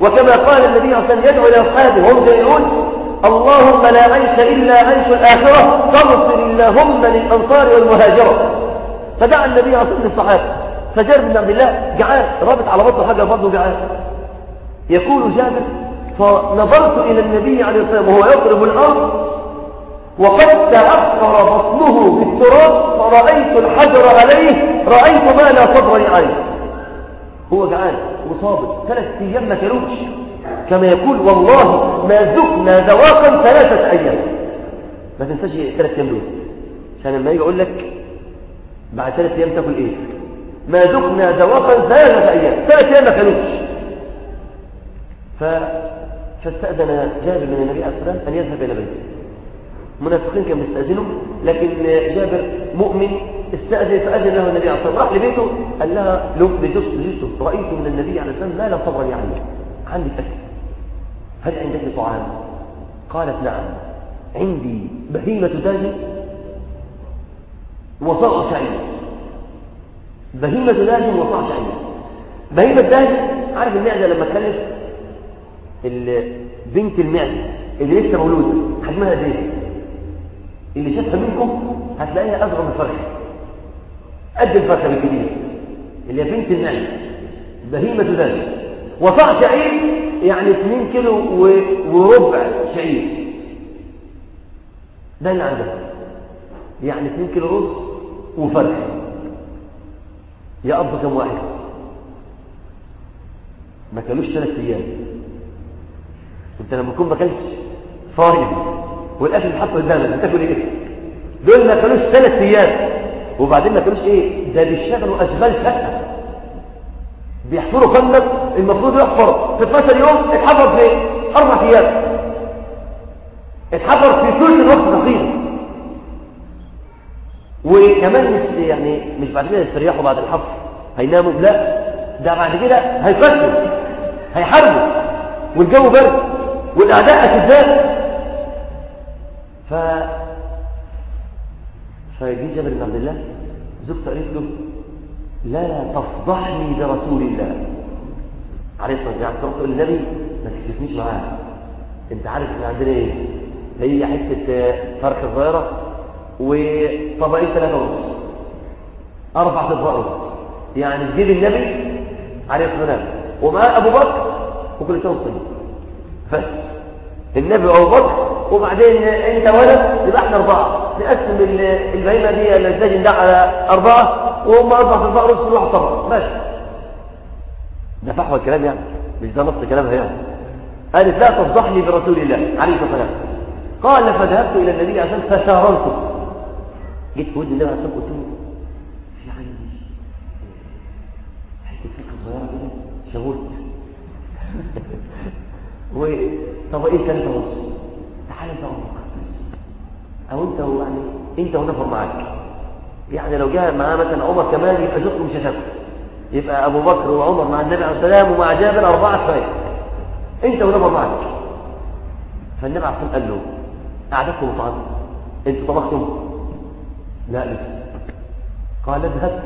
وكما قال النبي صلى الله عليه وسلم يدعو إلى أصحابه وهم جائعون اللهم لا عيش إلا عيش الآخرة فاغفر اللهم للأنصار والمهاجرة. فدعا النبي صلى الله عليه وسلم فجابر بن عبد الله جعان رابط على بطنه حاجة برضه جعان. يقول جابر فنظرت إلى النبي عليه الصلاة والسلام وهو يضرب الأرض وقد تعفر بطنه بالتراب فرأيت الحجر عليه رأيت ما لا صبر عليه هو جعان وصابر ثلاث أيام ما كلوش كما يقول والله ما ذقنا ذواقا ثلاثة أيام. ما تنساش ثلاث أيام دول. عشان لما يجي أقول لك بعد ثلاث أيام تاكل إيه؟ ما ذقنا ذواقا ثلاثة أيام ثلاثة أيام ما كانوش ف... فاستأذن جابر من النبي عليه الصلاة والسلام أن يذهب إلى بيته. منافقين كانوا بيستأذنوا لكن جابر مؤمن استأذن فأذن له النبي عليه الصلاة والسلام راح لبيته قال لها لو لجسته رأيت من النبي عليه الصلاة والسلام ما لا صبر يعني عندي أكل هل عندك طعام؟ قالت نعم عندي بهيمة داجي وصاع شعير. بهيمة داجن وصاع شعير بهيمة داجن عارف المعدة لما تخلف بنت المعدة اللي لسه مولودة حجمها قد إيه؟ اللي شافها منكم هتلاقيها أصغر من الفرخة قد الفرخة بالكبير اللي هي بنت المعدة. بهيمة داجن وصاع شعير يعني 2 كيلو وربع شعير. ده اللي عندها. يعني 2 كيلو رز وفرخ يا أب كم واحد؟ ما كانوش ثلاث أيام. أنت لما تكون ما كانتش صايم والأكل اتحط قدامك بتاكل إيه؟ دول ما كانوش ثلاث أيام. وبعدين ما كانوش إيه؟ ده بيشتغلوا أشغال شقة. بيحفروا خندق المفروض يحفر في 12 يوم اتحفر في أربع أيام. اتحفر في ثلث الوقت تقريبا. وكمان مش يعني مش بعد كده يستريحوا بعد الحفر هيناموا؟ لا. ده بعد كده هيفكروا هيحاربوا. والجو برد. والأعداء أشداء. ف فيجي جابر بن عبد الله زوجته قالت له لا تفضحني برسول الله. عليه الصلاة والسلام تقول للنبي ما تكتفنيش معاه. انت عارف إحنا عندنا إيه؟ هي حتة فرخه صغيره وطبقين ثلاثة ونص أربع اطباق ونص يعني تجيب النبي عليه الصلاة والسلام. ومعاه أبو بكر وكل سنه طيب. بس. النبي وابو بكر وبعدين أنت ولد يبقى إحنا أربعة. نقسم البهيمة دي الزاجن ده على أربعة وهم أربع في البقر كل واحد طبق. بس. ده فحوى الكلام يعني. مش ده نص كلامها يعني. قالت لا تفضحني برسول الله عليه الصلاة والسلام. قال فذهبت إلى النبي والسلام فساررته جيت في ودن النبي عليه الصلاه والسلام قلت له في عندي حتة فكره صغيره كده؟ شغلت وطبقين ثلاثة ونص تعال أنت عمرك أو أنت يعني أنت ونفر معاك. يعني لو جاء معاه مثلا عمر كمان يبقى زوجته مش هتاكل يبقى أبو بكر وعمر مع النبي عليه السلام ومع جابر أربعة كفايه أنت ونفر معاك. فالنبي عليه الصلاة قال له قعدتكم طعام أنتوا طبختم لسه قال اذهب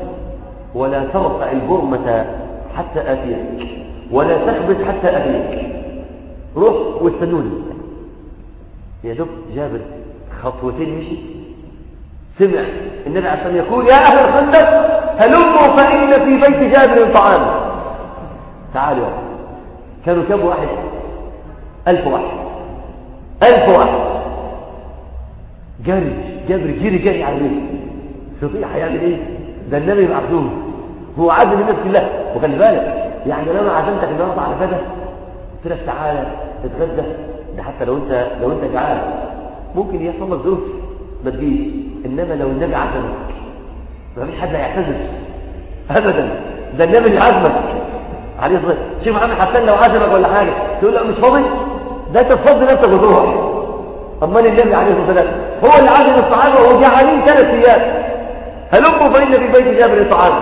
ولا ترفع البرمة حتى آتيك. ولا تخبز حتى آتيك. روح واستنوني. يا دوب جابر خطوتين مشي. سمع النبي عليه الصلاة يقول يا أهل الخندق هلموا فإن في بيت جابر طعام. تعالوا كانوا كم واحد؟ ألف واحد. ألف واحد. جري جابر جري جري على البيت فضيحه هيعمل إيه ده النبي معزوم هو عازم الناس كلها وخلي بالك يعني لو أنا عزمتك النهارده على غدا قلت لك تعالى تتغدى ده حتى لو انت لو انت جعان ممكن يحصل لك ظروف ما تجيش. انما لو النبي عزمك ما فيش حد هيعتذر. ابدا. ده النبي اللي عزمك. عليه الصلاة شوف محمد حسان لو عزمك ولا حاجة تقول له مش فاضي؟ ده انت تفضي نفسك وتروح. امال النبي عليه الصلاة والسلام؟ هو اللي عزم الصحابة وهو جعانين ثلاث أيام هلموا فإن في بيت جابر طعام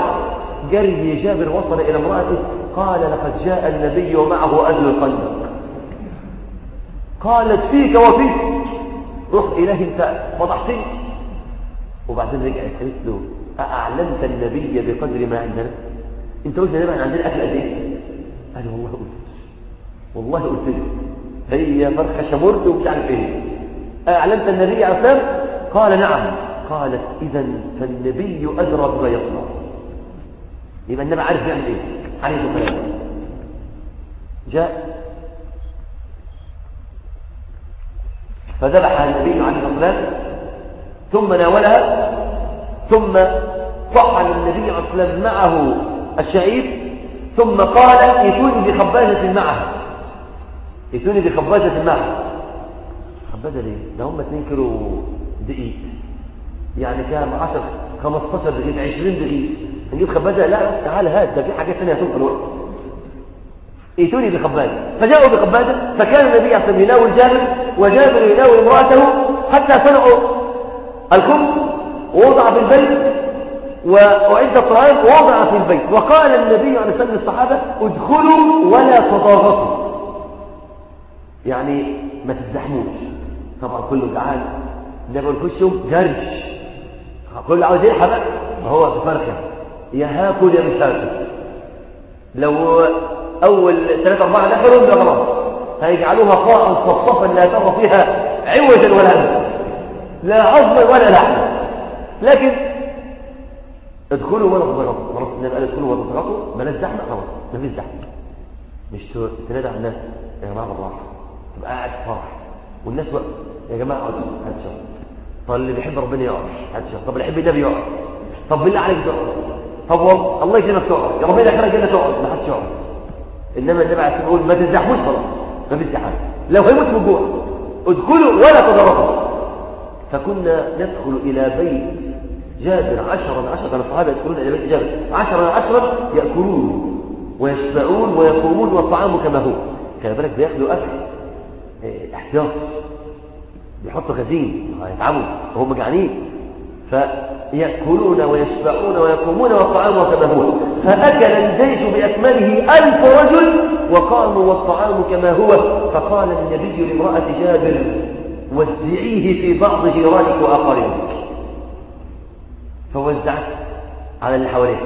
جري جابر وصل إلى امرأته قال لقد جاء النبي ومعه أهل الخندق قالت فيك وفيك. روح إلهي أنت فضحتني وبعدين رجعت قالت له أأعلمت النبي بقدر ما عندنا؟ أنت قلت لنا عندنا أكل قد إيه؟ قال والله قلت والله قلت له هي فرخة شمرت ومش إيه. أعلمت النبي عليه قال نعم. قالت إذا فالنبي أدرى بما يصنع. يبقى النبي عارف يعمل إيه؟ عليه الصلاة والسلام. جاء. فذبح النبي عليه الصلاة والسلام. ثم ناولها. ثم طحن النبي عليه الصلاة والسلام معه الشعير. ثم قال ائتوني بخبازة معها. ائتوني بخبازة معها. ليه؟ ده هم 2 كيلو دقيق. يعني كام؟ 10 15 دقيقة 20 دقيقة نجيب خبازة؟ لا بس تعالى هات ده في حاجات ثانية هتوصل الوقت. ائتوني بخبازة. فجاءوا بخبازة فكان النبي عليه الصلاة يناول جابر وجابر يناول امرأته حتى صنعوا الخبز ووضع في البيت وأعد الطعام ووضع في البيت. وقال النبي عليه الصلاة للصحابة ادخلوا ولا تضاغطوا. يعني ما تزحموش. طبعا كله جعان. النبي الخشم جرش. كله عاوز يلحق بقى ما هو في فرخة. يا هاكل يا مش هاكل. لو أول ثلاثة أربعة دخلوا يبقى خلاص. هيجعلوها قاعا صفصفا لا ترى فيها عوجا ولا همزا لا عظم ولا لحم. لكن ادخلوا ولا تضغطوا خلاص النبي قال ادخلوا ولا تضغطوا بلاش زحمة خلاص مفيش زحمة. مش تنادى على الناس. يا جماعة بالراحة. تبقى قاعد فرح. والناس وقت يا جماعة اقعدوا هات شغل طب اللي بيحب ربنا يقعد هات شغل طب اللي يحب النبي يقعد. طب بالله عليك تقعد. طب والله الله يكرمك تقعد. يا ربنا يخليك كده تقعد ما حدش يقعد. إنما النبي عليه الصلاة والسلام ما تزحموش خلاص ما فيش زحمه لو هيموت من الجوع ادخلوا ولا تضربوا فكنا ندخل إلى بيت جابر عشرا عشرا كان الصحابة يدخلون إلى بيت جابر عشرا عشرا يأكلون ويشبعون ويقومون والطعام كما هو. خلي بالك بياكلوا أكل آه احتياط بيحطوا خزين هيتعبوا وهم جعانين ف يأكلون ويشبعون ويقومون والطعام كما هو. فأكل الجيش بأكمله ألف رجل وقاموا والطعام كما هو. فقال النبي لامرأة جابر وزعيه في بعض جيرانك وأقاربك. فوزعت على اللي حواليه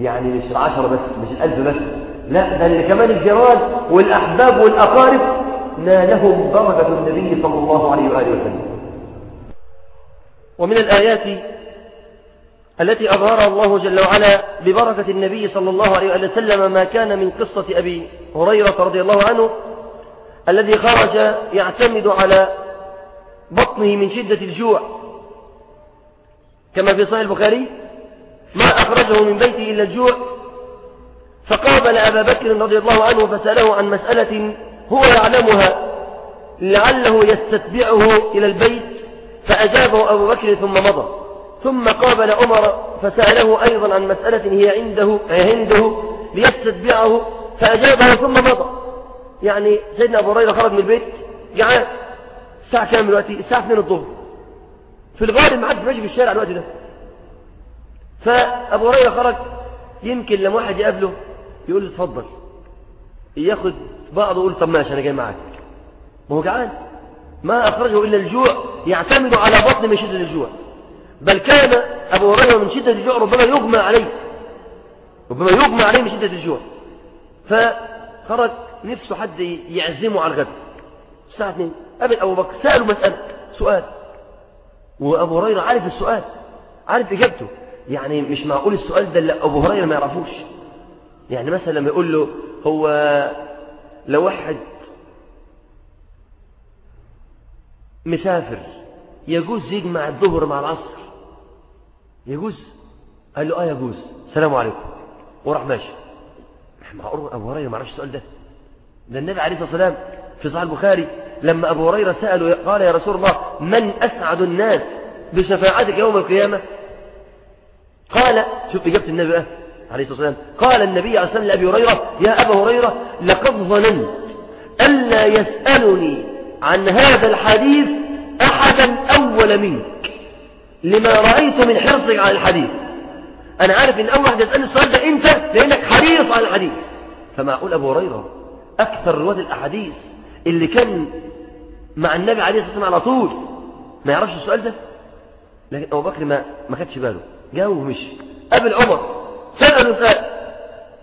يعني مش العشرة بس مش الألف بس. لا ده كمان الجيران والأحباب والأقارب. نالهم بركة النبي صلى الله عليه وآله وسلم. ومن الآيات التي أظهرها الله جل وعلا ببركة النبي صلى الله عليه وسلم ما كان من قصة أبي هريرة رضي الله عنه الذي خرج يعتمد على بطنه من شدة الجوع. كما في صحيح البخاري ما أخرجه من بيته إلا الجوع فقابل أبا بكر رضي الله عنه فسأله عن مسألة هو يعلمها لعله يستتبعه إلى البيت فأجابه أبو بكر ثم مضى. ثم قابل عمر فسأله أيضا عن مسألة هي عنده عنده ليستتبعه فأجابه ثم مضى. يعني سيدنا أبو هريرة خرج من البيت جعان الساعة كام دلوقتي الساعة 2 الظهر. في الغالب ما حدش ماشي في الشارع الوقت ده. فأبو هريرة خرج يمكن لما واحد يقابله يقول له اتفضل ياخد بعضه يقول طب ماشي أنا جاي معاك. ما هو جعان. ما أخرجه إلا الجوع يعتمد على بطن من شدة الجوع. بل كان أبو هريرة من شدة الجوع ربما يغمى عليه ربما يغمى عليه من شدة الجوع. فخرج نفسه حد يعزمه على الغد. الساعة 2 قابل أبو بكر سأله مسألة سؤال. وأبو هريرة عارف السؤال عارف إجابته. يعني مش معقول السؤال ده اللي أبو هريرة ما يعرفوش. يعني مثلا لما يقول له هو لو واحد مسافر يجوز يجمع الظهر مع العصر؟ يجوز؟ قال له آه يجوز. السلام عليكم. وراح ماشي. معقول أبو هريرة ما عرفش السؤال ده. ده النبي عليه الصلاة والسلام في صحيح البخاري لما أبو هريرة سأله قال يا رسول الله من أسعد الناس بشفاعتك يوم القيامة؟ قال شوف إجابة النبي بقى عليه الصلاة والسلام. قال النبي عليه الصلاة والسلام لأبي هريرة يا أبا هريرة لقد ظننت الا يسألني عن هذا الحديث أحدا أول منك لما رأيت من حرصك على الحديث. أنا عارف إن أول واحد يسألني السؤال ده أنت لأنك حريص على الحديث. فمعقول أبو هريرة أكثر رواد الأحاديث اللي كان مع النبي عليه الصلاة والسلام على طول ما يعرفش السؤال ده؟ لكن أبو بكر ما ما خدش باله. جاوب ومشي قابل عمر سأله سؤال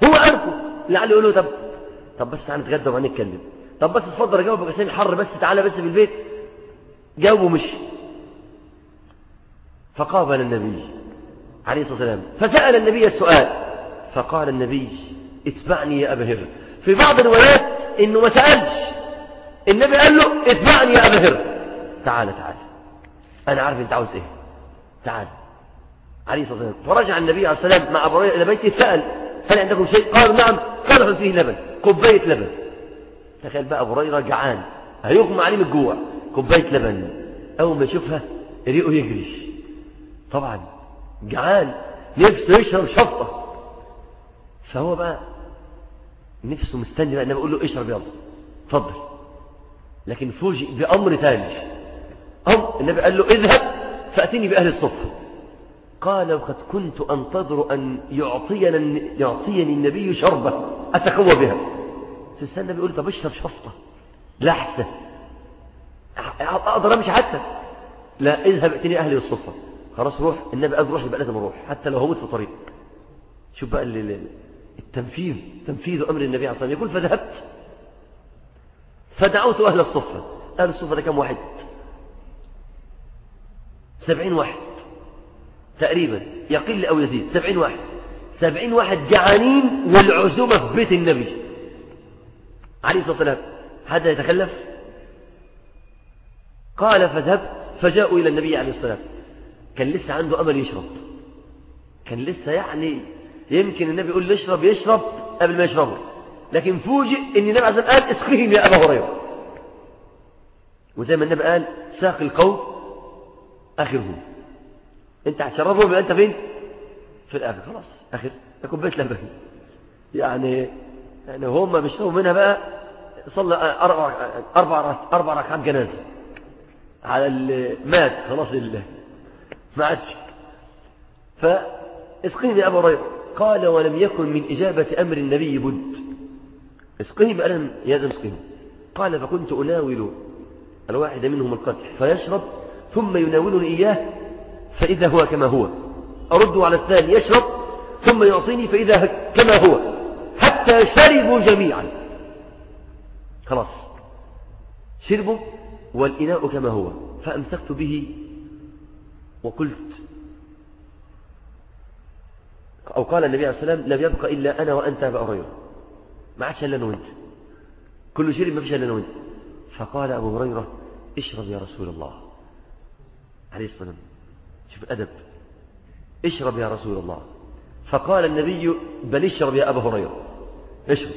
هو عارفه. لعله يقول له طب طب بس تعالى نتغدى وهنتكلم. طب بس اتفضل اجاوبك عشان الحر بس تعالى بس في البيت. جاوب ومشي فقابل النبي عليه الصلاة والسلام. فسأل النبي السؤال. فقال النبي اتبعني يا أبا هر في بعض الروايات إنه ما سألش. النبي قال له اتبعني يا أبا هر تعالى تعالى أنا عارف أنت عاوز إيه. تعالى عليه الصلاة والسلام. فرجع النبي عليه الصلاة والسلام مع أبو هريرة إلى بيته سأل هل عندكم شيء؟ قالوا نعم قدح فيه لبن كوباية لبن. تخيل بقى أبو هريرة جعان هيغمى عليه من الجوع كوباية لبن. أول ما يشوفها ريقه يجري طبعا جعان نفسه يشرب شفطة فهو بقى نفسه مستني بقى النبي يقول له اشرب يلا. اتفضل. لكن فوجئ بأمر أمر النبي قال له اذهب فأتني بأهل الصفة قال وقد كنت أنتظر أن يعطينا يعطيني النبي شربة. أتقوى بها. تستنى النبي يقول طب اشرب شفطة لحسة أقدر أمشي حتى. لا اذهب ائتني أهلي الصفة خلاص روح. النبي قال روح يبقى لازم أروح. حتى لو هموت في الطريق. شوف بقى التنفيذ. تنفيذ أمر النبي عليه الصلاة والسلام يقول فذهبت. فدعوت أهل الصفة أهل الصفة ده كم واحد؟ سبعين واحد. تقريبا يقل أو يزيد. سبعين واحد. سبعين واحد جعانين والعزومة في بيت النبي. عليه الصلاة والسلام. هذا يتخلف قال فذهبت. فجاءوا إلى النبي عليه الصلاة والسلام. كان لسه عنده أمل يشرب. كان لسه يعني يمكن النبي يقول يشرب يشرب قبل ما يشربه. لكن فوجئ إن النبي عليه الصلاة والسلام قال اسقهم يا أبا هريرة. وزي ما النبي قال ساق القوم آخرهم. أنت هتشربهم يبقى أنت فين؟ في الآخر خلاص آخر كوبايه لبن. يعني يعني هم بيشربوا منها بقى صلى أربع أربع أربع ركعات جنازة. على اللي مات خلاص اللي ما عادش. فاسقيني أبا هريرة. قال ولم يكن من إجابة أمر النبي بد. اسقيني بألم يا زم اسقيني قال فكنت أناول الواحد منهم القدح فيشرب ثم يناولني إياه فإذا هو كما هو. أرد على الثاني يشرب ثم يعطيني فإذا كما هو. حتى شربوا جميعا. خلاص. شربوا والإناء كما هو. فأمسكت به وقلت أو قال النبي عليه والسلام لم يبقى إلا أنا وأنت أبا هريرة. ما عادش إلا أنا وأنت. كل شرب ما فيش إلا أنا وأنت. فقال أبو هريرة اشرب يا رسول الله. عليه الصلاة والسلام. شوف الأدب اشرب يا رسول الله. فقال النبي بل اشرب يا أبا هريرة. اشرب.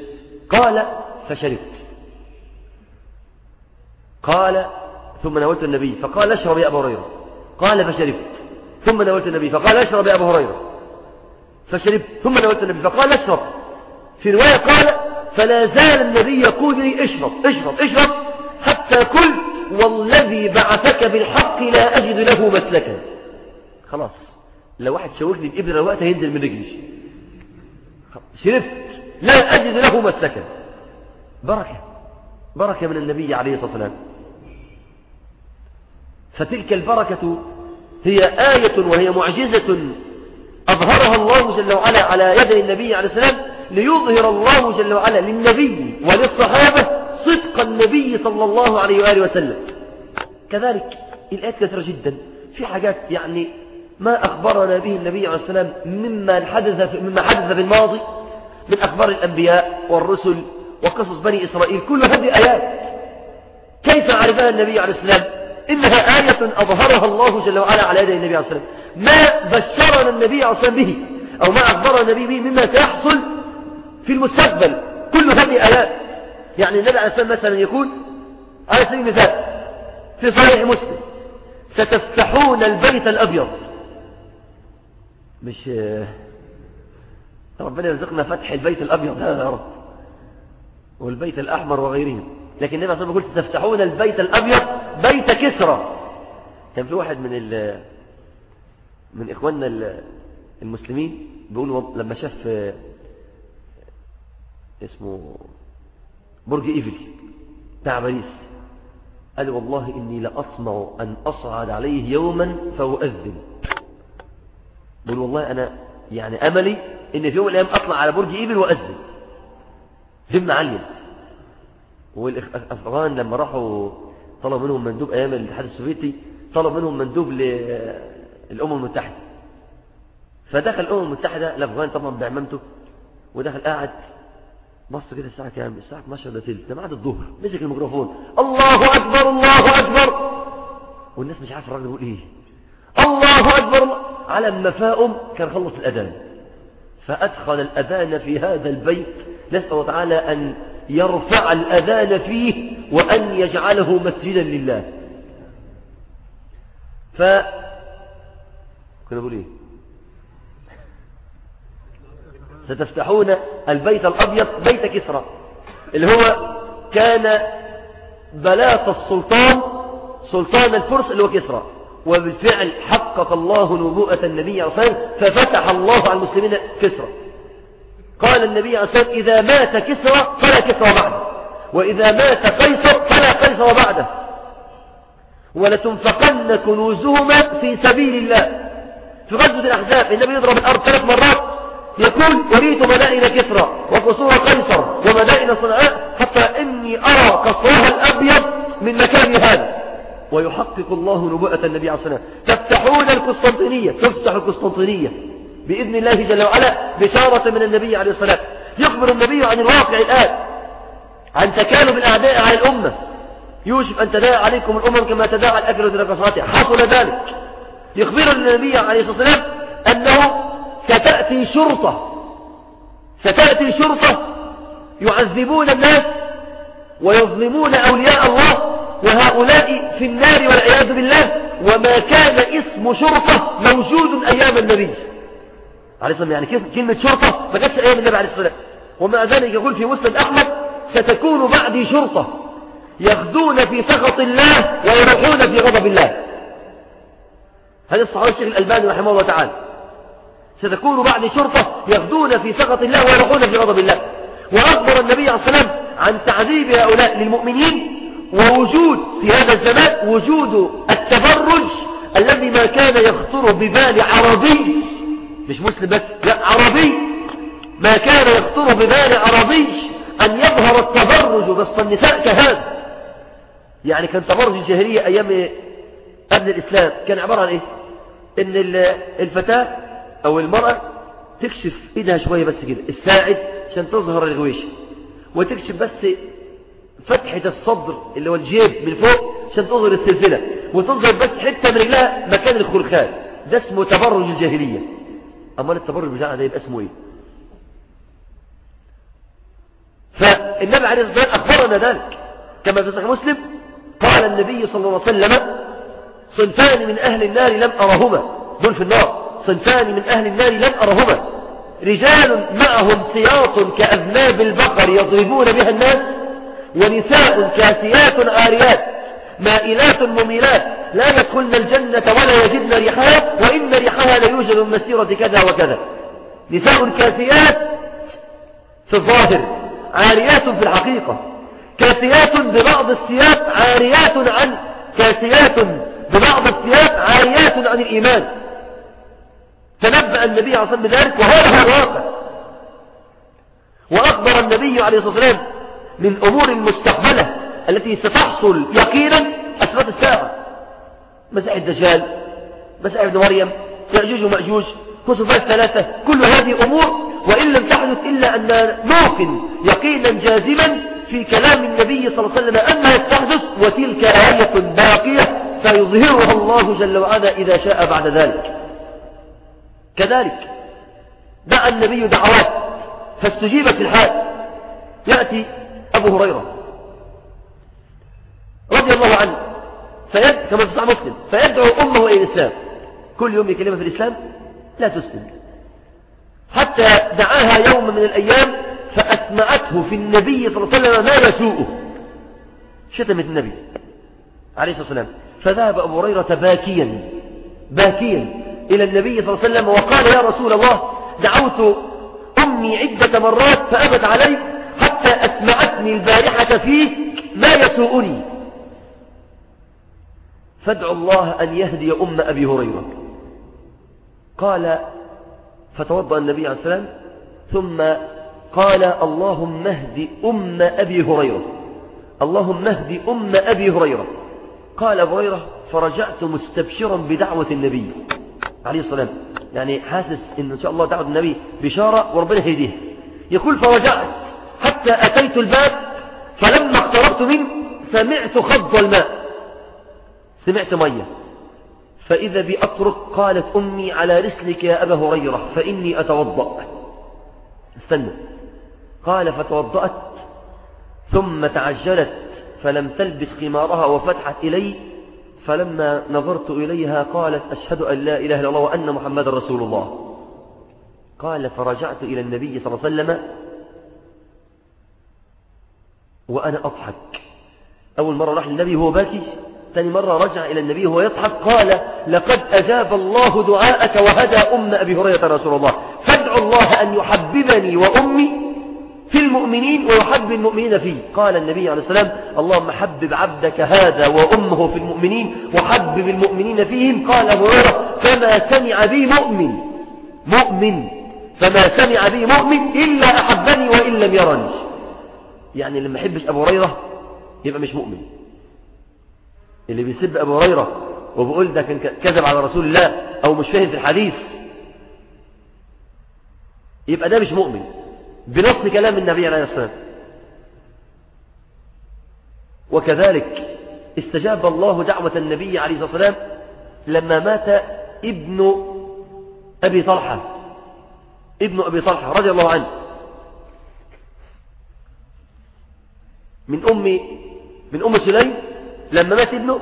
قال فشربت. قال ثم ناولت النبي. فقال اشرب يا أبا هريرة. قال فشربت. ثم ناولت النبي. فقال اشرب يا أبا هريرة. فشربت. ثم ناولت النبي. فقال اشرب. في رواية قال فلا زال النبي يقول لي اشرب اشرب اشرب حتى قلت والذي بعثك بالحق لا أجد له مسلكا. خلاص. لو واحد شاورني بإبرة وقت هينزل من رجلي شربت. لا أجد له مسلكا بركة. بركة من النبي عليه الصلاة والسلام. فتلك البركة هي آية وهي معجزة أظهرها الله جل وعلا على يد النبي عليه السلام ليظهر الله جل وعلا للنبي وللصحابة صدق النبي صلى الله عليه وآله وسلم. كذلك الآيات كثيرة جدا. في حاجات يعني ما أخبرنا به النبي عليه السلام مما حدث مما حدث في الماضي من أخبار الأنبياء والرسل وقصص بني إسرائيل كل هذه آيات. كيف عرفها النبي عليه السلام؟ إنها آية أظهرها الله جل وعلا على يد النبي عليه السلام. ما بشرنا النبي عليه السلام به أو ما أخبرنا النبي به مما سيحصل في المستقبل. كل هذه آيات. يعني النبي عليه السلام مثلا يقول على سبيل المثال في صحيح مسلم ستفتحون البيت الأبيض. مش ربنا يرزقنا فتح البيت الأبيض هذا يا رب والبيت الأحمر وغيره. لكن النبي صلى الله عليه وسلم يقول ستفتحون البيت الأبيض بيت كسرى. كان في واحد من من إخواننا المسلمين بيقول لما شاف اسمه برج إيفل بتاع باريس قال والله إني لأطمع أن أصعد عليه يوما فأؤذن. بقول والله أنا يعني أملي إن في يوم الأيام أطلع على برج إيفل وأذن همة عالية والأفغان لما راحوا طلب منهم مندوب أيام الاتحاد السوفيتي طلب منهم مندوب للأمم المتحدة. فدخل الأمم المتحدة الأفغان طبعا بعمامته ودخل قاعد بص كده الساعة كام؟ الساعة 12 الا تلت. ده بعد الظهر. مسك الميكروفون. الله أكبر الله أكبر. والناس مش عارف الراجل يقول إيه. الله أكبر الله. على فاهم كان خلص الأذان. فأدخل الأذان في هذا البيت نسأل الله تعالى أن يرفع الأذان فيه وأن يجعله مسجدا لله. ف كنا بقول إيه؟ ستفتحون البيت الأبيض بيت كسرى اللي هو كان بلاط السلطان سلطان الفرس اللي هو كسرى. وبالفعل حقق الله نبوءة النبي عليه الصلاة ففتح الله على المسلمين كسرى. قال النبي عليه الصلاة إذا مات كسرى فلا كسرى بعده وإذا مات قيصر فلا قيصر بعده. ولتنفقن كنوزهما في سبيل الله. في غزوة الأحزاب النبي يضرب الأرض ثلاث مرات يقول أريد مدائن كسرى وقصور قيصر ومدائن صنعاء حتى إني أرى قصرها الأبيض من مكان هذا. ويحقق الله نبوءة النبي عليه الصلاة والسلام. تفتحون القسطنطينية تفتح القسطنطينية. بإذن الله جل وعلا بشارة من النبي عليه الصلاة يخبر النبي عن الواقع الآن. عن تكالب الأعداء على الأمة. يوشك أن تداعى عليكم الأمم كما تداعى الأكل لرقصاتها حصل ذلك. يخبر النبي عليه الصلاة والسلام أنه ستأتي شرطة. ستأتي شرطة يعذبون الناس ويظلمون أولياء الله. وهؤلاء في النار والعياذ بالله وما كان اسم شرطة موجود أيام النبي. عليه الصلاة يعني كلمة شرطة ما كانتش أيام النبي عليه الصلاة ومع ذلك يقول في مسند أحمد ستكون بعدي شرطة يغدون في سخط الله ويروحون في غضب الله. هذا الصحابي الشيخ الألباني رحمه الله تعالى. ستكون بعد شرطة يغدون في سخط الله ويروحون في غضب الله. وأخبر النبي عليه الصلاة والسلام عن تعذيب هؤلاء للمؤمنين ووجود في هذا الزمان وجود التبرج الذي ما كان يخطر ببال عربي مش مسلم بس لا عربي. ما كان يخطر ببال عربي أن يظهر التبرج بسط النساء كهذا. يعني كان تبرج الجاهلية أيام قبل الإسلام كان عبارة عن إيه؟ إن الفتاة أو المرأة تكشف إيدها شوية بس كده الساعد عشان تظهر الغويشة وتكشف بس فتحة الصدر اللي هو الجيب من فوق عشان تظهر السلسلة وتظهر بس حتة من رجلها مكان الخلخال. ده اسمه تبرج الجاهلية. أمال التبرج بتاعنا ده يبقى اسمه إيه؟ فالنبي عليه الصلاة والسلام أخبرنا ذلك. كما في صحيح مسلم قال النبي صلى الله عليه وسلم صنفان من أهل النار لم أرهما. دول في النار. صنفان من أهل النار لم أرهما. رجال معهم سياط كأذناب البقر يضربون بها الناس ونساء كاسيات آريات مائلات مميلات لا يدخلن الجنة ولا يجدن ريحها وإن ريحها ليوجد من مسيرة كذا وكذا. نساء كاسيات في الظاهر عاريات في الحقيقة. كاسيات ببعض الثياب عاريات عن كاسيات ببعض الثياب عاريات عن الإيمان. تنبأ النبي عليه الصلاة والسلام بذلك وهذا هو الواقع. وأخبر النبي عليه الصلاة والسلام من أمور المستقبلة التي ستحصل يقينا أسباب الساعة مساء الدجال مساء ابن مريم يأجوج ومأجوج كسفات ثلاثة كل هذه أمور وإن لم تحدث إلا أن نوقن يقينا جازما في كلام النبي صلى الله عليه وسلم أنها تحدث وتلك آية باقية سيظهرها الله جل وعلا إذا شاء بعد ذلك. كذلك دعا النبي دعوات فاستجيبت الحال. يأتي أبو هريرة رضي الله عنه فيد كما في صحيح مسلم فيدعو أمه إلى الإسلام. كل يوم يكلمها في الإسلام لا تسلم. حتى دعاها يوم من الأيام فأسمعته في النبي صلى الله عليه وسلم ما يسوءه شتمت النبي عليه الصلاة والسلام. فذهب أبو هريرة باكيا باكيا إلى النبي صلى الله عليه وسلم وقال يا رسول الله دعوت أمي عدة مرات فأبت علي حتى أسمعتني البارحة فيك ما يسوءني. فادعوا الله أن يهدي أم أبي هريرة. قال فتوضأ النبي عليه السلام ثم قال اللهم اهد أم أبي هريرة. اللهم اهد أم أبي هريرة. قال أبو هريرة فرجعت مستبشرا بدعوة النبي عليه الصلاة يعني حاسس إن إن شاء الله دعوة النبي بشارة وربنا هيديه يقول فرجعت. حتى أتيت الباب فلما اقتربت منه سمعت خض الماء. سمعت مية. فإذا بأطرق قالت أمي على رسلك يا أبا هريرة فإني أتوضأ. استنى. قال فتوضأت ثم تعجلت فلم تلبس خمارها وفتحت إلي فلما نظرت إليها قالت أشهد أن لا إله إلا الله وأن محمد رسول الله. قال فرجعت إلى النبي صلى الله عليه وسلم وأنا أضحك. أول مرة راح للنبي وهو باكي ثاني مرة رجع إلى النبي وهو يضحك قال لقد أجاب الله دعاءك وهدى أم أبي هريرة رسول الله. فادعوا الله أن يحببني وأمي في المؤمنين ويحبب المؤمنين فيه قال النبي عليه السلام اللهم حبب عبدك هذا وأمه في المؤمنين وحبب المؤمنين فيهم. قال أبو هريرة فما سمع بي مؤمن مؤمن فما سمع بي مؤمن إلا أحبني وإن لم يرني. يعني لما يحبش أبو هريرة يبقى مش مؤمن. اللي بيسب أبو هريرة وبيقول ده كان كذب على رسول الله أو مش فاهم في الحديث. يبقى ده مش مؤمن. بنص كلام النبي عليه الصلاة والسلام. وكذلك استجاب الله دعوة النبي عليه الصلاة والسلام لما مات ابن أبي طلحة. ابن أبي طلحة رضي الله عنه. من أم من أم سليم لما مات ابنه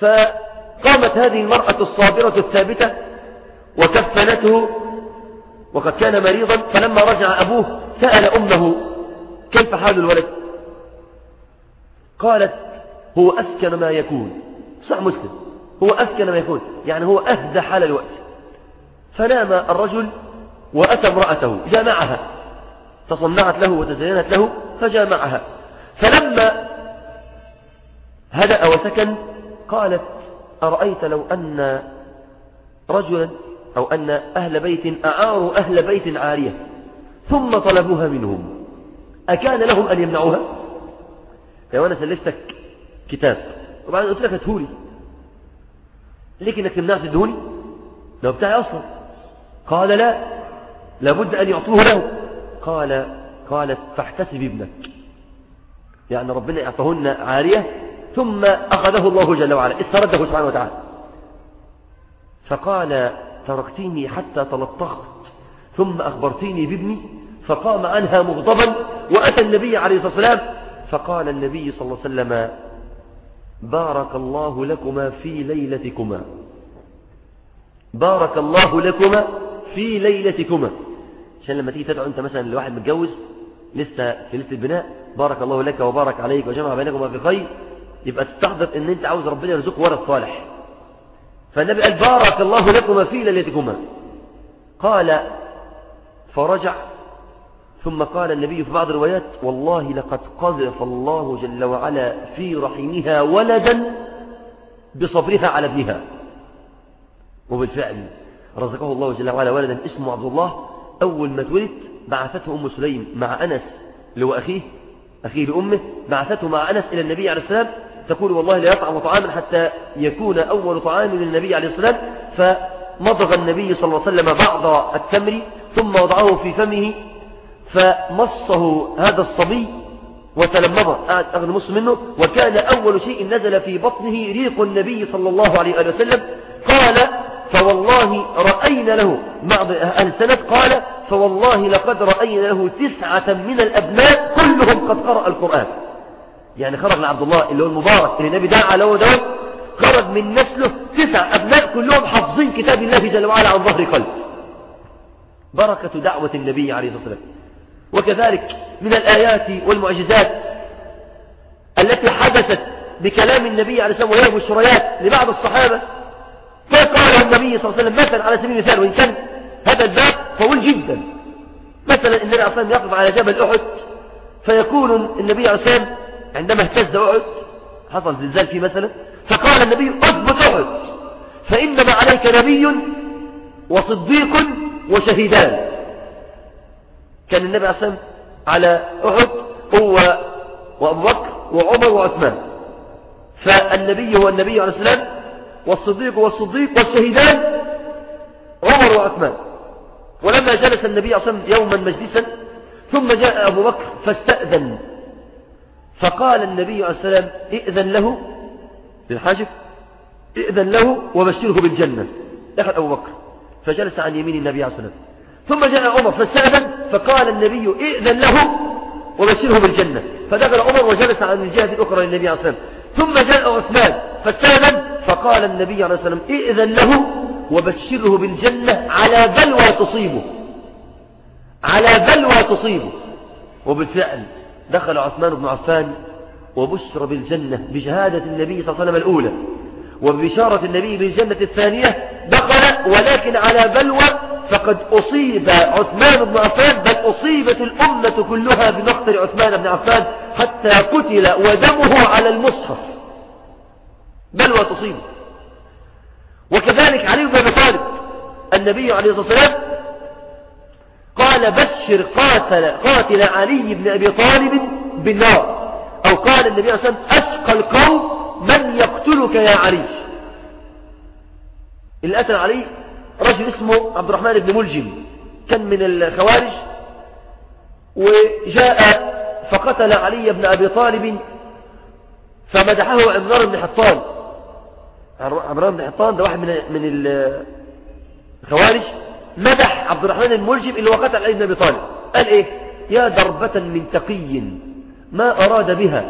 فقامت هذه المرأة الصابرة الثابتة وكفنته وقد كان مريضا فلما رجع أبوه سأل أمه كيف حال الولد؟ قالت هو أسكن ما يكون. صح مسلم هو أسكن ما يكون يعني هو أهدى حال الوقت. فنام الرجل وأتى امرأته جامعها تصنعت له وتزينت له فجامعها. فلما هدأ وسكن قالت أرأيت لو أن رجلا أو أن أهل بيت أعاروا أهل بيت عارية ثم طلبوها منهم أكان لهم أن يمنعوها؟ لو أنا سلفتك كتاب. وبعدين قلت لك اتهولي ليك انك تمنعش تدهوني لو بتاعي أصلا. قال لا لابد أن يعطوه له. قال قالت فاحتسب ابنك. يعني ربنا يعطهن عارية ثم أخذه الله جل وعلا استرده سبحانه وتعالى. فقال تركتيني حتى تلطخت ثم أخبرتيني بابني فقام عنها مغضبا وأتى النبي عليه الصلاة والسلام فقال النبي صلى الله عليه وسلم بارك الله لكما في ليلتكما بارك الله لكما في ليلتكما. عشان لما تيجي تدعو أنت مثلا لواحد متجوز لسه في ليلة البناء. بارك الله لك وبارك عليك وجمع بينكما في خير. يبقى تستحضر إن أنت عاوز ربنا يرزقك ولد صالح فالنبي قال بارك الله لكما في ليلتكما. قال فرجع. ثم قال النبي في بعض الروايات والله لقد قذف الله جل وعلا في رحمها ولدا بصبرها على ابنها. وبالفعل رزقه الله جل وعلا ولدا اسمه عبد الله. أول ما اتولد بعثته أم سليم مع أنس هو أخيه أخيه لأمه بعثته مع أنس إلى النبي عليه السلام. تقول والله لا يطعم طعاما حتى يكون أول طعام للنبي عليه السلام. فمضغ النبي صلى الله عليه وسلم بعض التمر ثم وضعه في فمه فمصه هذا الصبي وتلمضه. قعد أخذ مص منه. وكان أول شيء نزل في بطنه ريق النبي صلى الله عليه وسلم. قال فوالله رأينا له. بعض أهل السند قال فوالله لقد رأينا له تسعة من الأبناء كلهم قد قرأ القرآن. يعني خرج لعبد الله اللي هو المبارك اللي النبي دعا له دوت خرج من نسله تسع أبناء كلهم حافظين كتاب الله جل وعلا عن ظهر قلب بركة دعوة النبي عليه الصلاة والسلام. وكذلك من الآيات والمعجزات التي حدثت بكلام النبي عليه الصلاة والسلام وهي بشريات لبعض الصحابة. فقال النبي صلى الله عليه وسلم مثلا على سبيل المثال وإن كان هذا الباب طويل جدا. مثلا النبي عليه الصلاة يقف على جبل أحد فيكون النبي عليه الصلاة عندما اهتز أحد حصل زلزال فيه مثلا فقال النبي اثبت أحد فإنما عليك نبي وصديق وشهيدان. كان النبي عليه الصلاة على أحد هو وأبو بكر وعمر وعثمان. فالنبي هو النبي عليه السلام والصديق والصديق والشهيدان عمر وعثمان. ولما جلس النبي عليه الصلاة والسلام يوما مجلسا ثم جاء أبو بكر فاستأذن. فقال النبي عليه السلام إئذن له للحاجب إئذن له وبشره بالجنة. دخل أبو بكر فجلس عن يمين النبي عليه والسلام ثم جاء عمر فاستأذن فقال النبي إئذن له وبشره بالجنة. فدخل عمر وجلس عن الجهة الأخرى للنبي عليه والسلام ثم جاء عثمان فاستأذن فقال النبي عليه الصلاة والسلام ائذن له وبشره بالجنة على بلوى تصيبه على بلوى تصيبه وبالفعل دخل عثمان بن عفان وبشر بالجنة بشهادة النبي صلى الله عليه وسلم الأولى وبشارة النبي بالجنة الثانية دخل ولكن على بلوى فقد أصيب عثمان بن عفان بل أصيبت الأمة كلها بمقتل عثمان بن عفان حتى قتل ودمه على المصحف. بلوى تصيبه. وكذلك علي بن أبي طالب النبي عليه الصلاة والسلام قال بشر قاتل, قاتل علي بن أبي طالب بالنار. أو قال النبي عليه الصلاة والسلام أشقى القوم من يقتلك يا علي. اللي قتل علي رجل اسمه عبد الرحمن بن ملجم كان من الخوارج وجاء فقتل علي بن أبي طالب فمدحه عمران بن حطان. عمران بن حطان ده واحد من من الخوارج. مدح عبد الرحمن الملجم اللي هو قتل علي بن أبي طالب. قال إيه؟ يا دربة من تقي ما أراد بها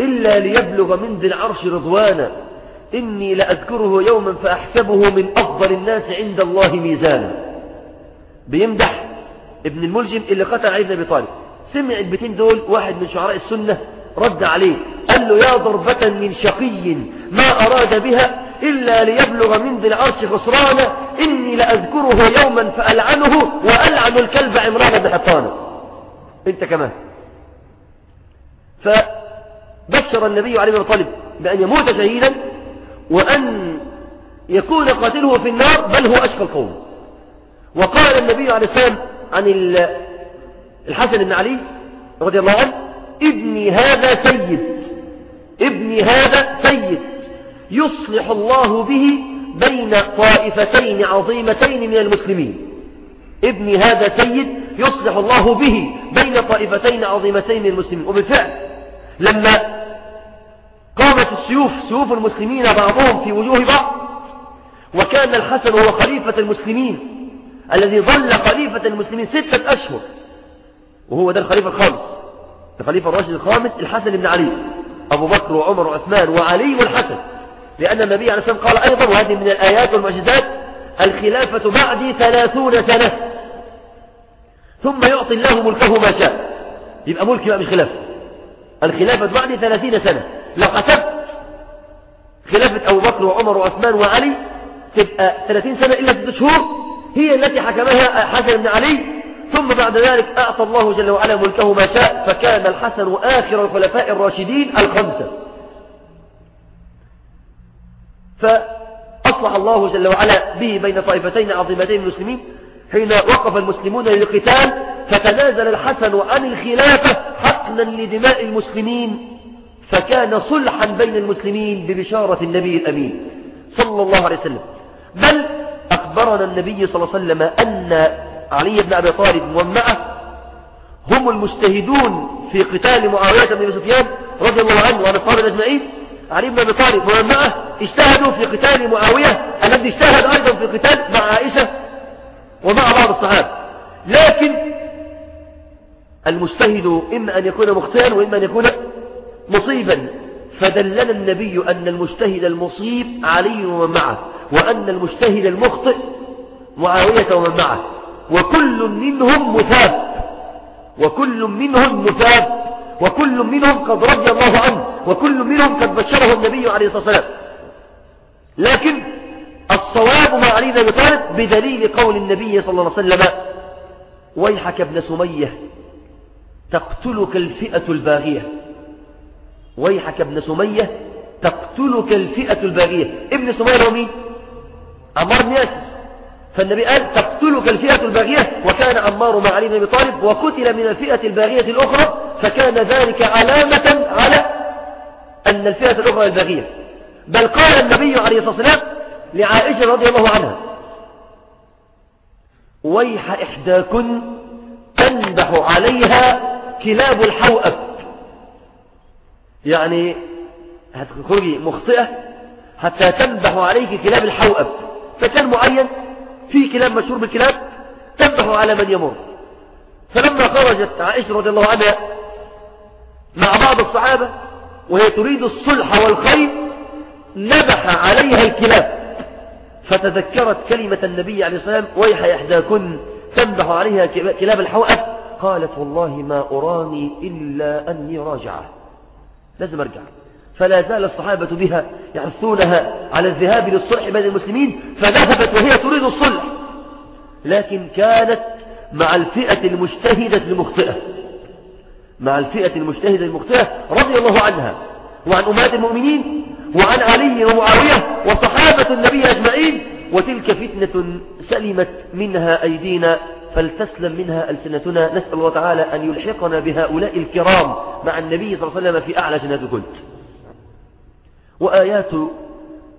إلا ليبلغ من ذي العرش رضوانا إني لأذكره يوما فأحسبه من أفضل الناس عند الله ميزانا. بيمدح ابن الملجم اللي قتل علي بن أبي طالب. سمع البيتين دول واحد من شعراء السنة رد عليه قال له يا ضربة من شقي ما أراد بها إلا ليبلغ من ذي العرش خسرانة إني لأذكره يوما فألعنه وألعن الكلب عمران بن حطان أنت كمان. فبشر النبي عليه الصلاة والسلام بأن يموت شهيدا وأن يكون قاتله في النار بل هو أشقى القوم. وقال النبي عليه السلام عن الحسن بن علي رضي الله عنه ابني هذا سيد ابني هذا سيد يصلح الله به بين طائفتين عظيمتين من المسلمين. ابني هذا سيد يصلح الله به بين طائفتين عظيمتين من المسلمين. وبالفعل لما قامت السيوف سيوف المسلمين بعضهم في وجوه بعض وكان الحسن هو خليفة المسلمين الذي ظل خليفة المسلمين ستة أشهر. وهو ده الخليفة الخامس. الخليفة الراشد الخامس الحسن بن علي. أبو بكر وعمر وعثمان وعلي والحسن. لأن النبي عليه الصلاة والسلام قال أيضا وهذه من الآيات والمعجزات الخلافة بعدي ثلاثون سنة. ثم يعطي الله ملكه ما شاء. يبقى ملك بقى بالخلافة. الخلافة بعدي ثلاثين سنة. لو حسبت خلافة أبو بكر وعمر وعثمان وعلي تبقى ثلاثين سنة إلا ست شهور هي التي حكمها حسن بن علي ثم بعد ذلك أعطى الله جل وعلا ملكه ما شاء فكان الحسن آخر الخلفاء الراشدين الخمسة. فأصلح الله جل وعلا به بين طائفتين عظيمتين من المسلمين حين وقف المسلمون للقتال فتنازل الحسن عن الخلافة حقنا لدماء المسلمين فكان صلحا بين المسلمين ببشارة النبي الأمين صلى الله عليه وسلم. بل أخبرنا النبي صلى الله عليه وسلم أن علي بن أبي طالب ومعه هم المجتهدون في قتال معاوية بن سفيان رضي الله عنه وعن الصحابة أجمعين. علي بن أبي طالب ومعه اجتهدوا في قتال معاوية الذي اجتهد أيضا في قتال مع عائشة ومع بعض الصحابة. لكن المجتهد إما أن يكون مخطئا وإما أن يكون مصيبا. فدلنا النبي أن المجتهد المصيب علي ومن معه وأن المجتهد المخطئ معاوية ومن معه وكل منهم مثاب. وكل منهم مثاب. وكل منهم قد رضي الله عنه. وكل منهم قد بشره النبي عليه الصلاة والسلام. لكن الصواب مع علي بن طالب بدليل قول النبي صلى الله عليه وسلم ويحك ابن سمية تقتلك الفئة الباغية. ويحك ابن سمية تقتلك الفئة الباغية. ابن سمية هو مين؟ ياسر. فالنبي قال تقتلك الفئة الباغية وكان عمار مع علي بن أبي طالب وقتل من الفئة الباغية الأخرى فكان ذلك علامة على أن الفئة الأخرى الباغية. بل قال النبي عليه الصلاة والسلام لعائشة رضي الله عنها ويح إحداكن تنبح عليها كلاب الحوأب. يعني هتخرجي مخطئة حتى تنبح عليك كلاب الحوأب. فكان معين في كلاب مشهور بالكلاب تنبح على من يمر. فلما خرجت عائشة رضي الله عنها مع بعض الصحابة وهي تريد الصلح والخير نبح عليها الكلاب. فتذكرت كلمة النبي عليه الصلاة والسلام ويح إحداكن تنبح عليها كلاب الحوأب قالت والله ما أراني إلا أني راجعة. لازم أرجع. فلا زال الصحابة بها يحثونها على الذهاب للصلح بين المسلمين فذهبت وهي تريد الصلح. لكن كانت مع الفئة المجتهدة المخطئة. مع الفئة المجتهدة المخطئة رضي الله عنها وعن أمهات المؤمنين وعن علي ومعاوية وصحابة النبي أجمعين. وتلك فتنة سلمت منها أيدينا فلتسلم منها ألسنتنا. نسأل الله تعالى أن يلحقنا بهؤلاء الكرام مع النبي صلى الله عليه وسلم في أعلى جنات كنت. وآيات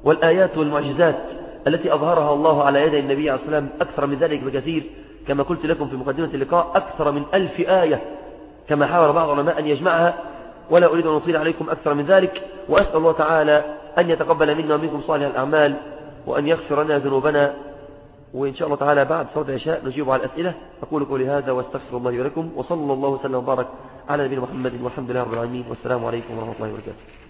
والآيات والمعجزات التي أظهرها الله على يد النبي عليه الصلاة والسلام أكثر من ذلك بكثير. كما قلت لكم في مقدمة اللقاء أكثر من ألف آية كما حاول بعض العلماء أن يجمعها. ولا أريد أن أطيل عليكم أكثر من ذلك. وأسأل الله تعالى أن يتقبل منا ومنكم صالح الأعمال وأن يغفر لنا ذنوبنا. وإن شاء الله تعالى بعد صوت العشاء نجيب على الأسئلة. أقول قولي هذا واستغفر الله ولكم وصلى الله وسلم وبارك على نبينا محمد والحمد لله رب العالمين. والسلام عليكم ورحمة الله وبركاته.